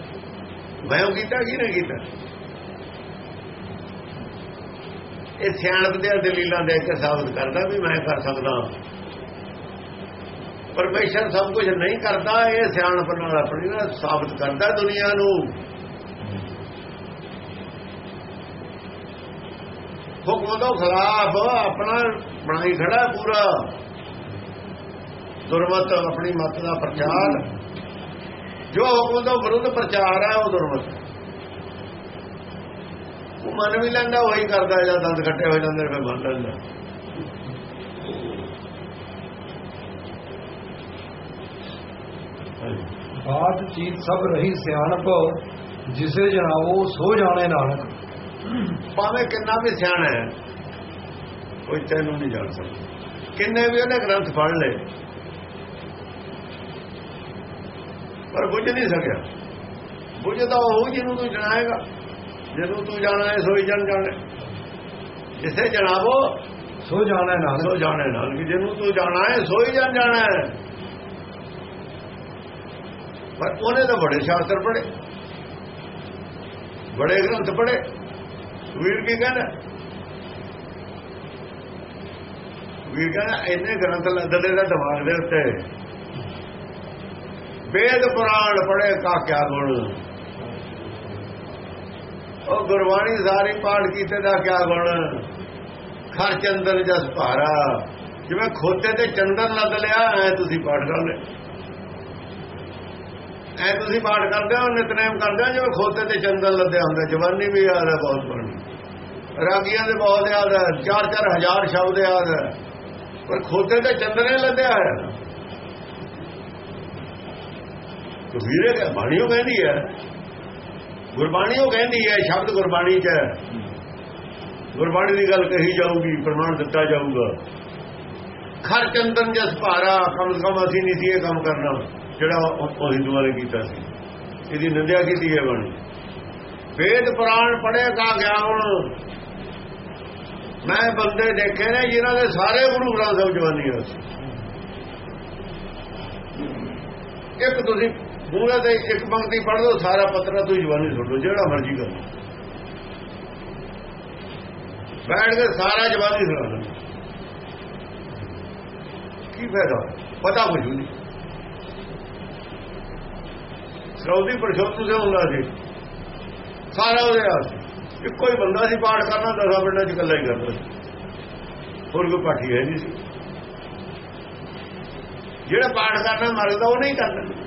ਮੈਂ ਉਹ ਕੀਤਾ ਕੀ ਨਹੀਂ ਕੀਤਾ। ਇਹ ਸਿਆਣਪ ਦੀਆਂ ਦਲੀਲਾਂ ਦੇ ਕੇ ਸਾਬਤ ਕਰਦਾ ਵੀ ਮੈਂ ਕਰ ਸਕਦਾ ਪਰਮੇਸ਼ਰ ਸਭ ਕੁਝ ਨਹੀਂ ਕਰਦਾ, ਇਹ ਸਿਆਣਪ ਨਾਲ ਆਪਣੀ ਨਾ ਸਾਬਤ ਕਰਦਾ ਦੁਨੀਆ ਨੂੰ। ਹੁਕਮ ਤੋਂ ਖਿਲਾਫ ਆਪਣਾ ਬਣਾਈ ਖੜਾ ਪੂਰਾ। ਦੁਰਮਤ ਆਪਣੀ ਮਤ ਦਾ ਪ੍ਰਚਾਰ। ਜੋ ਹੁਕਮ ਤੋਂ ਵਿਰੁੱਧ ਪ੍ਰਚਾਰ ਹੈ ਉਹ ਦੁਰਮਤ। ਮਨ ਵੀ ਲੈਂਦਾ ਉਹੀ ਕਰਦਾ ਜਾਂ ਦੰਦ ਖੱਟੇ ਹੋ ਜਾਂਦੇ ਫਿਰ ਮੰਨ ਲੈਂਦਾ। ਬਾਤ ਚੀਤ ਸਭ ਰਹੀ ਸਿਆਣਪ ਜਿਸੇ ਜਨਾਵੋ ਸੋ ਜਾਣੇ ਨਾਨਕ। ਭਾਵੇਂ ਕਿੰਨਾ ਵੀ ਸਿਆਣਾ ਹੈ ਕੋਈ ਤੈਨੂੰ ਨਹੀਂ ਜਾਣ ਸਕਦਾ। ਕਿੰਨੇ ਵੀ ਉਹਨੇ ਗ੍ਰੰਥ ਪੜ੍ਹ ਲਏ ਪਰ ਬੁੱਝ ਨਹੀਂ ਸਕਿਆ। ਬੁੱਝਦਾ ਉਹ ਜਿਹਨੂੰ ਤੂੰ ਜਣਾਏਗਾ ਜਿਹਨੂੰ ਤੂੰ ਜਾਣਾ ਹੈ ਸੋਈ ਜਨ ਜਾਣੇ ਜਿਸੇ ਜਣਾਵੋ ਸੋ ਜਾਣੇ ਨਾਨਕ ਸੋ ਜਾਣੇ ਨਾਲ। ਕਿ ਜਿਹਨੂੰ ਤੂੰ ਜਾਣਾ ਹੈ ਸੋਈ ਜਨ ਜਾਣਾ ਹੈ। ਪਰ ਉਹਨੇ ਤਾਂ ਬੜੇ ਸ਼ਾਸਤਰ ਪੜ੍ਹੇ। ਬੜੇ ਗ੍ਰੰਥ ਪੜ੍ਹੇ। ਵੀਰ ਕੀ ਕਹਿੰਦਾ? ਵੀਰ ਕਹਿੰਦਾ ਇੰਨੇ ਗ੍ਰੰਥ ਲੱਦਲੇ ਦਾ ਦਿਮਾਗ ਦੇ ਉੱਤੇ। ਵੇਦ ਪੁਰਾਣ ਪੜ੍ਹੇ ਕਾ ਕਿਆ ਗੁਣ। ਉਹ ਗੁਰਬਾਣੀ ਸਾਰੀ ਪਾਠ ਕੀਤੇ ਦਾ ਕਿਆ ਗੁਣ? ਖਰ ਚੰਦਨ ਜਸ ਭਾਰਾ। ਜਿਵੇਂ ਖੋਤੇ ਤੇ ਚੰਦਨ ਲੱਦ ਲਿਆ, ਐ ਤੁਸੀਂ ਪਾਠ ਕਰ ਲੈ ਐ ਤੁਸੀਂ ਪਾਠ ਕਰਦੇ ਹੋ, ਨਿਤਨੇਮ ਕਰਦੇ ਹੋ, ਜਿਵੇਂ ਖੋਤੇ ਤੇ ਚੰਦਨ ਲੱਦਿਆ ਹੁੰਦਾ। ਜਵਾਨੀ ਵੀ ਯਾਦ ਹੈ, ਬਹੁਤ ਬਣੀ ਰਾਗੀਆਂ ਦੇ ਬਹੁਤ ਯਾਦ ਹੈ, ਚਾਰ ਚਾਰ ਹਜ਼ਾਰ ਸ਼ਬਦ ਯਾਦ ਹੈ। ਪਰ ਖੋਤੇ ਤੇ ਚੰਦਨੇ ਲੱਦਿਆ ਹੈ। ਤੋ ਵੀਰੇ ਦਾ ਬਾਣੀ ਕਹਿੰਦੀ ਹੈ ਗੁਰਬਾਣੀ ਉਹ ਕਹਿੰਦੀ ਹੈ, ਸ਼ਬਦ ਗੁਰਬਾਣੀ ਚ। ਹੈ ਗੁਰਬਾਣੀ ਦੀ ਗੱਲ ਕਹੀ ਜਾਊਗੀ, ਪ੍ਰਮਾਣ ਦਿੱਤਾ ਜਾਊਗਾ। ਖਰ ਚੰਦਨ ਜਸ ਭਾਰਾ, ਕਮ ਸੇ ਕਮ ਅਸੀਂ ਨਹੀਂ ਸੀ ਇਹ ਕੰਮ ਕਰਨਾ, ਜਿਹੜਾ ਉਹ ਹਿੰਦੂਆਂ ਨੇ ਕੀਤਾ ਸੀ। ਇਹਦੀ ਨਿੰਦਿਆ ਕੀਤੀ ਹੈ ਬਾਣੀ। ਵੇਦ ਪੁਰਾਣ ਪੜ੍ਹੇ ਕਾ ਗਿਆ ਹੁਣ? ਮੈਂ ਬੰਦੇ ਦੇਖੇ ਨੇ ਜਿਨ੍ਹਾਂ ਦੇ ਸਾਰੇ ਗੁਰੂ ਗ੍ਰੰਥ ਸਾਹਿਬ ਜਵਾਨੀ ਹੋਏ ਸੀ। ਇੱਕ ਤੁਸੀਂ ਮੂਲੇ ਤੇ ਇੱਕ ਪੰਕਤੀ ਪੜ੍ਹ ਲਓ, ਸਾਰਾ ਪੱਤਰਾ ਤੁਸੀਂ ਜਵਾਨੀ ਸੁਣ ਲਓ, ਜਿਹੜਾ ਮਰਜ਼ੀ ਕਰ ਬੈਠ ਕੇ ਸਾਰਾ ਜਵਾਨੀ ਸੁਣਾ ਲਓ ਕੀ ਫਾਇਦਾ? ਪਤਾ ਕੁਝ ਨਹੀਂ। ਸਰੌਦੀ ਪਰਸ਼ੋਤਮ ਸੇ ਹੁੰਦਾ ਸੀ। ਸਾਰਾ ਉਹਦੇ ਹੱਥ ਇੱਕੋ ਹੀ ਬੰਦਾ ਸੀ, ਪਾਠ ਕਰਨਾ ਦਸਾਂ ਪਿੰਡਾਂ ਚ ਇਕੱਲਾ ਹੀ ਕਰਦਾ ਸੀ। ਹੋਰ ਕੋਈ ਪਾਠੀ ਹੈ ਨਹੀਂ ਸੀ। ਜਿਹੜਾ ਪਾਠ ਕਰਨਾ ਮਰਦਾ, ਉਹ ਨਹੀਂ ਕਰਦਾ।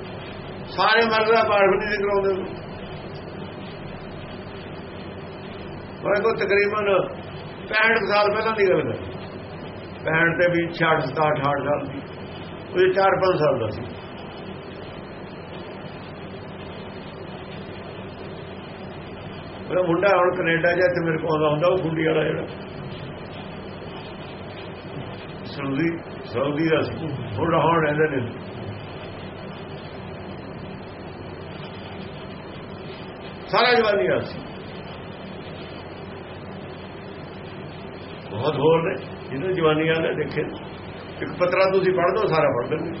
ਸਾਰੇ ਮਰਦ ਦਾ ਪਾਠ ਵੀ ਨਹੀਂ ਕਰਾਉਂਦੇ। ਮੈਂ ਕੋ ਤਕਰੀਬਨ 65 ਸਾਲ ਪਹਿਲਾਂ ਦੀ ਗੱਲ ਹੈ। 65 ਤੇ ਵੀ 66 67 68 ਸਾਲ ਦੀ। ਉਹ 4-5 ਸਾਲ ਦਾ ਸੀ। ਮੇਰਾ ਮੁੰਡਾ ਹੁਣ ਕੈਨੇਡਾ ਜਾ ਤੇ ਮੇਰੇ ਕੋਲ ਆਉਂਦਾ ਹੁੰਦਾ, ਉਹ ਗੁੰਡੀ ਵਾਲਾ ਜਿਹੜਾ। ਸਾਊਦੀ ਸਾਊਦੀ ਦਾ ਸੀ। ਹੁਣ ਰਹਿੰਦੇ ਨੇ। ਸਾਰਾ ਜਵਾਨੀ ਆ ਸੀ। ਬਹੁਤ ਹੋਰ ਨੇ, ਜਿਹਨੂੰ ਜਵਾਨੀ ਨੇ ਦੇਖੇ। ਇੱਕ ਪਤਰਾ ਤੁਸੀਂ ਪੜ੍ਹ ਦੋ, ਸਾਰਾ ਪੜ੍ਹ ਦਿੰਦੇ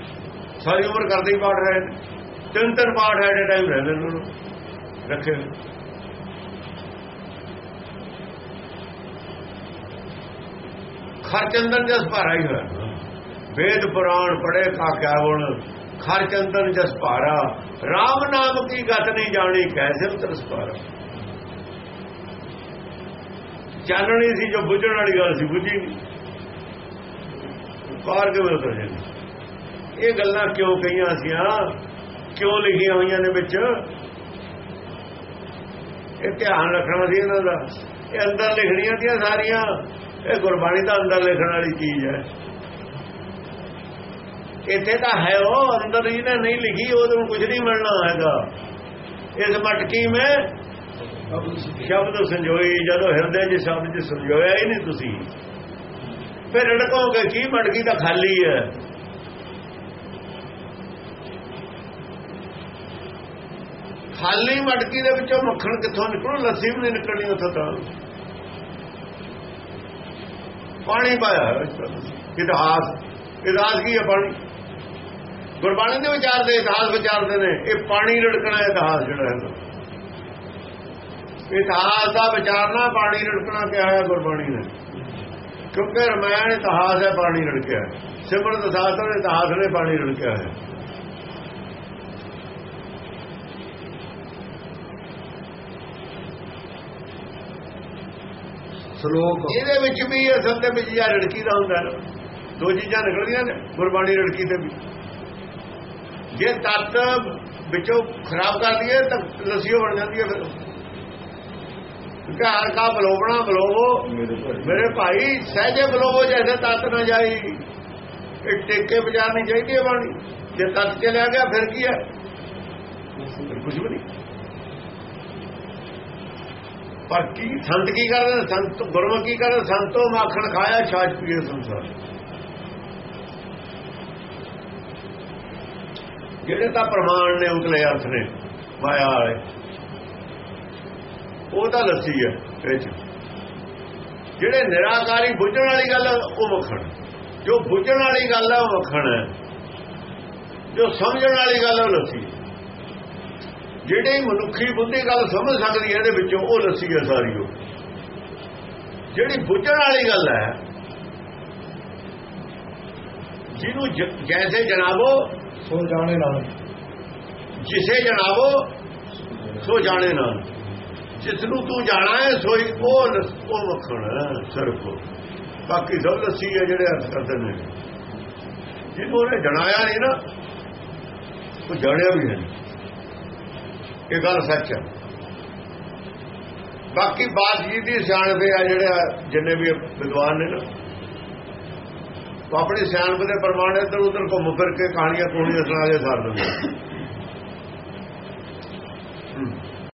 ਸਾਰੀ ਉਮਰ ਕਰਦੇ ਹੀ ਪਾਠ ਰਹੇ ਨੇ ਤਿੰਨ ਤਿੰਨ ਪਾਠ ਐਟ ਟਾਈਮ ਰਹਿੰਦੇ ਨੇ ਉਹਨੂੰ। ਰੱਖੇ ਹੋਏ। ਖਰਚੰਦਨ ਜਸ ਭਾਰਾ ਹੀ ਹੋਇਆ। ਵੇਦ ਪੁਰਾਣ ਪੜੇ ਕਾ ਕਿਆ ਖਰ ਖਰਚੰਦਨ ਜਸ ਭਾਰਾ RAM ਨਾਮ ਕੀ ਗਤ ਨਹੀਂ ਜਾਣੀ ਕੈਸੇ ਉਤਰਸ ਪਾਰਾ ਜਾਣਣੀ ਸੀ ਜੋ ਬੁੱਝਣ ਵਾਲੀ ਗੱਲ ਸੀ, ਬੁੱਝੀ ਨਹੀਂ। ਪਾਰ ਕਿਵੇਂ ਉਤਰ ਜਾਂਦੀ? ਇਹ ਗੱਲਾਂ ਕਿਉਂ ਕਹੀਆਂ ਸੀਆਂ? ਕਿਉਂ ਲਿਖੀਆਂ ਹੋਈਆਂ ਨੇ ਵਿੱਚ? ਇਹ ਧਿਆਨ ਰੱਖਣਾ ਸੀ ਇਹਨਾਂ ਦਾ। ਇਹ ਅੰਦਰ ਲਿਖਣੀਆਂ ਦੀਆਂ ਸਾਰੀਆਂ। ਇਹ ਗੁਰਬਾਣੀ ਦਾ ਅੰਦਰ ਲਿਖਣ ਵਾਲੀ ਚੀਜ਼ ਹੈ। ਇੱਥੇ ਤਾਂ ਹੈ ਉਹ ਅੰਦਰ ਜਿਹਨੇ ਨਹੀਂ ਲਿਖੀ ਉਹਨੂੰ ਕੁਝ ਨਹੀਂ ਮਿਲਣਾ ਹੈਗਾ। ਇਸ ਮਟਕੀ ਮੈਂ ਸ਼ਬਦ ਸੰਜੋਈ, ਜਦੋਂ ਹਿਰਦੇ 'ਚ ਸ਼ਬਦ 'ਚ ਸੰਜੋਇਆ ਹੀ ਨਹੀਂ ਤੁਸੀਂ। ਫਿਰ ਰੜਕੋਗੇ ਕੀ ਮਟਕੀ ਤਾਂ ਖਾਲੀ ਹੈ? ਖਾਲੀ ਮਟਕੀ ਦੇ ਵਿੱਚੋਂ ਮੱਖਣ ਕਿੱਥੋਂ ਨਿਕਲੂ? ਲੱਸੀ ਵੀ ਨਹੀਂ ਨਿਕਲਣੀ ਉੱਥੋਂ ਤਾਂ। ਪਾਣੀ ਪਾਇਆ ਹੈ ਇਸ ਇਤਿਹਾਸ ਇਤਿਹਾਸ ਕੀ ਹੈ ਪਾਣੀ? ਗੁਰਬਾਣੀ ਦੇ ਵਿਚਾਰ ਦੇ ਇਤਿਹਾਸ ਵਿਚਾਰਦੇ ਨੇ ਇਹ ਪਾਣੀ ਰੜਕਣਾ ਇਤਿਹਾਸ ਜਿਹੜਾ ਹੈ। ਇਤਿਹਾਸ ਦਾ ਵਿਚਾਰਨਾ ਪਾਣੀ ਰੜਕਣਾ ਕਿਹਾ ਹੈ ਗੁਰਬਾਣੀ ਨੇ। ਕਿਉਂਕਿ ਰਮਾਇਣ ਇਤਿਹਾਸ ਹੈ ਪਾਣੀ ਰੜਕਿਆ ਸਿਮਰਤ ਸਾਸਤਰ ਇਤਿਹਾਸ ਨੇ ਪਾਣੀ ਰੜਕਿਆ ਹੈ। ਸ਼ਲੋਕ। ਇਹਦੇ ਵਿੱਚ ਵੀ ਅਸਲ ਦੇ ਵਿੱਚ ਜਾਂ ਰੜਕੀ ਦਾ ਹੁੰਦਾ ਨਾ। ਦੋ ਚੀਜ਼ਾਂ ਨਿਕਲਦੀਆਂ ਨੇ ਗੁਰਬਾਣੀ ਰੜਕੀ ਤੇ ਵੀ। ਜੇ ਤੱਤ ਵਿੱਚੋਂ ਖਰਾਬ ਕਰ ਦਈਏ ਤਾਂ ਲੱਸੀਓ ਬਣ ਜਾਂਦੀ ਹੈ ਫਿਰ। ਘਰ ਕਾ ਬਲੋਵਣਾ ਬਲੋਵੋ ਮੇਰੇ ਭਾਈ। ਸਹਜੇ ਬਲੋਵੋ ਜੈਸੇ ਤੱਤ ਨਾ ਜਾਈ। ਇਹ ਟੇਕੇ ਨਹੀਂ ਚਾਹੀਦੀ ਹੈ ਬਾਣੀ। ਜੇ ਤੱਤ ਚਲਿਆ ਗਿਆ ਫਿਰ ਕੀ ਹੈ? ਕੁਝ ਵੀ ਨਹੀਂ। ਪਰ ਕੀ ਸੰਤ ਕੀ ਕਰਦੇ? ਸੰਤ ਗੁਰਮੁਖ ਕੀ ਕਰਦੇ ਸੰਤੋ ਮਾਖਣ ਖਾਇਆ ਛਾਛ ਪੀਏ ਸੰਸਾਰ। ਜਿਹੜੇ ਤਾਂ ਪ੍ਰਮਾਣ ਨੇ ਉਤਲੇ ਅਰਥ ਨੇ ਮਾਇਆ ਵਾਲੇ। ਉਹ ਤਾਂ ਲੱਸੀ ਹੈ ਇਹ ਜਿਹੜੇ ਨਿਰਾਕਾਰੀ ਬੁੱਝਣ ਵਾਲੀ ਗੱਲ ਹੈ, ਉਹ ਮੱਖਣ ਜੋ ਬੁੱਝਣ ਵਾਲੀ ਗੱਲ ਹੈ ਉਹ ਮੱਖਣ ਹੈ। ਜੋ ਸਮਝਣ ਵਾਲੀ ਗੱਲ ਹੈ ਉਹ ਲੱਸੀ ਹੈ। ਜਿਹੜੀ ਮਨੁੱਖੀ ਬੁੱਧੀ ਗੱਲ ਸਮਝ ਸਕਦੀ ਹੈ ਇਹਦੇ ਵਿੱਚੋਂ ਉਹ ਲੱਸੀ ਹੈ ਸਾਰੀ ਉਹ। ਜਿਹੜੀ ਬੁੱਝਣ ਵਾਲੀ ਗੱਲ ਹੈ ਜਿਹਨੂੰ ਜੈਸੇ ਜਨਾਬੋ ਸੋ ਜਾਣੇ ਨਾਲ। ਜਿਸੇ ਜਨਾਬੋ ਸੋ ਜਾਣੇ ਨਾਲ। ਜਿਸ ਨੂੰ ਤੂੰ ਜਾਣਾ ਹੈ, ਸੋਈ ਉਹ ਉਹ ਮੱਖਣ ਸਿਰਫ। ਬਾਕੀ ਸਭ ਲੱਸੀ ਹੈ ਜਿਹੜੇ ਅਰਥ ਕਰਦੇ ਨੇ। ਜਿਹਨੂੰ ਉਹਨੇ ਜਣਾਇਆ ਨਹੀਂ ਨਾ, ਉਹ ਜਾਣਿਆ ਵੀ ਨਹੀਂ। ਇਹ ਗੱਲ ਸੱਚ ਹੈ। ਬਾਕੀ ਬਾਤ ਜੀ ਦੀ ਸਿਆਣਪ ਆ ਜਿਹੜੇ ਜਿੰਨੇ ਵੀ ਵਿਦਵਾਨ ਨੇ ਨਾ ਉਹ ਆਪਣੀ ਸਿਆਣਪ ਦੇ ਪ੍ਰਮਾਣ ਇੱਧਰ ਉੱਧਰ ਘੁੰਮ ਫਿਰ ਕੇ ਕਹਾਣੀਆਂ ਕੋਣੀਆਂ ਸੁਣਾ ਕੇ ਸਾਰ ਦਿੰਦੇ।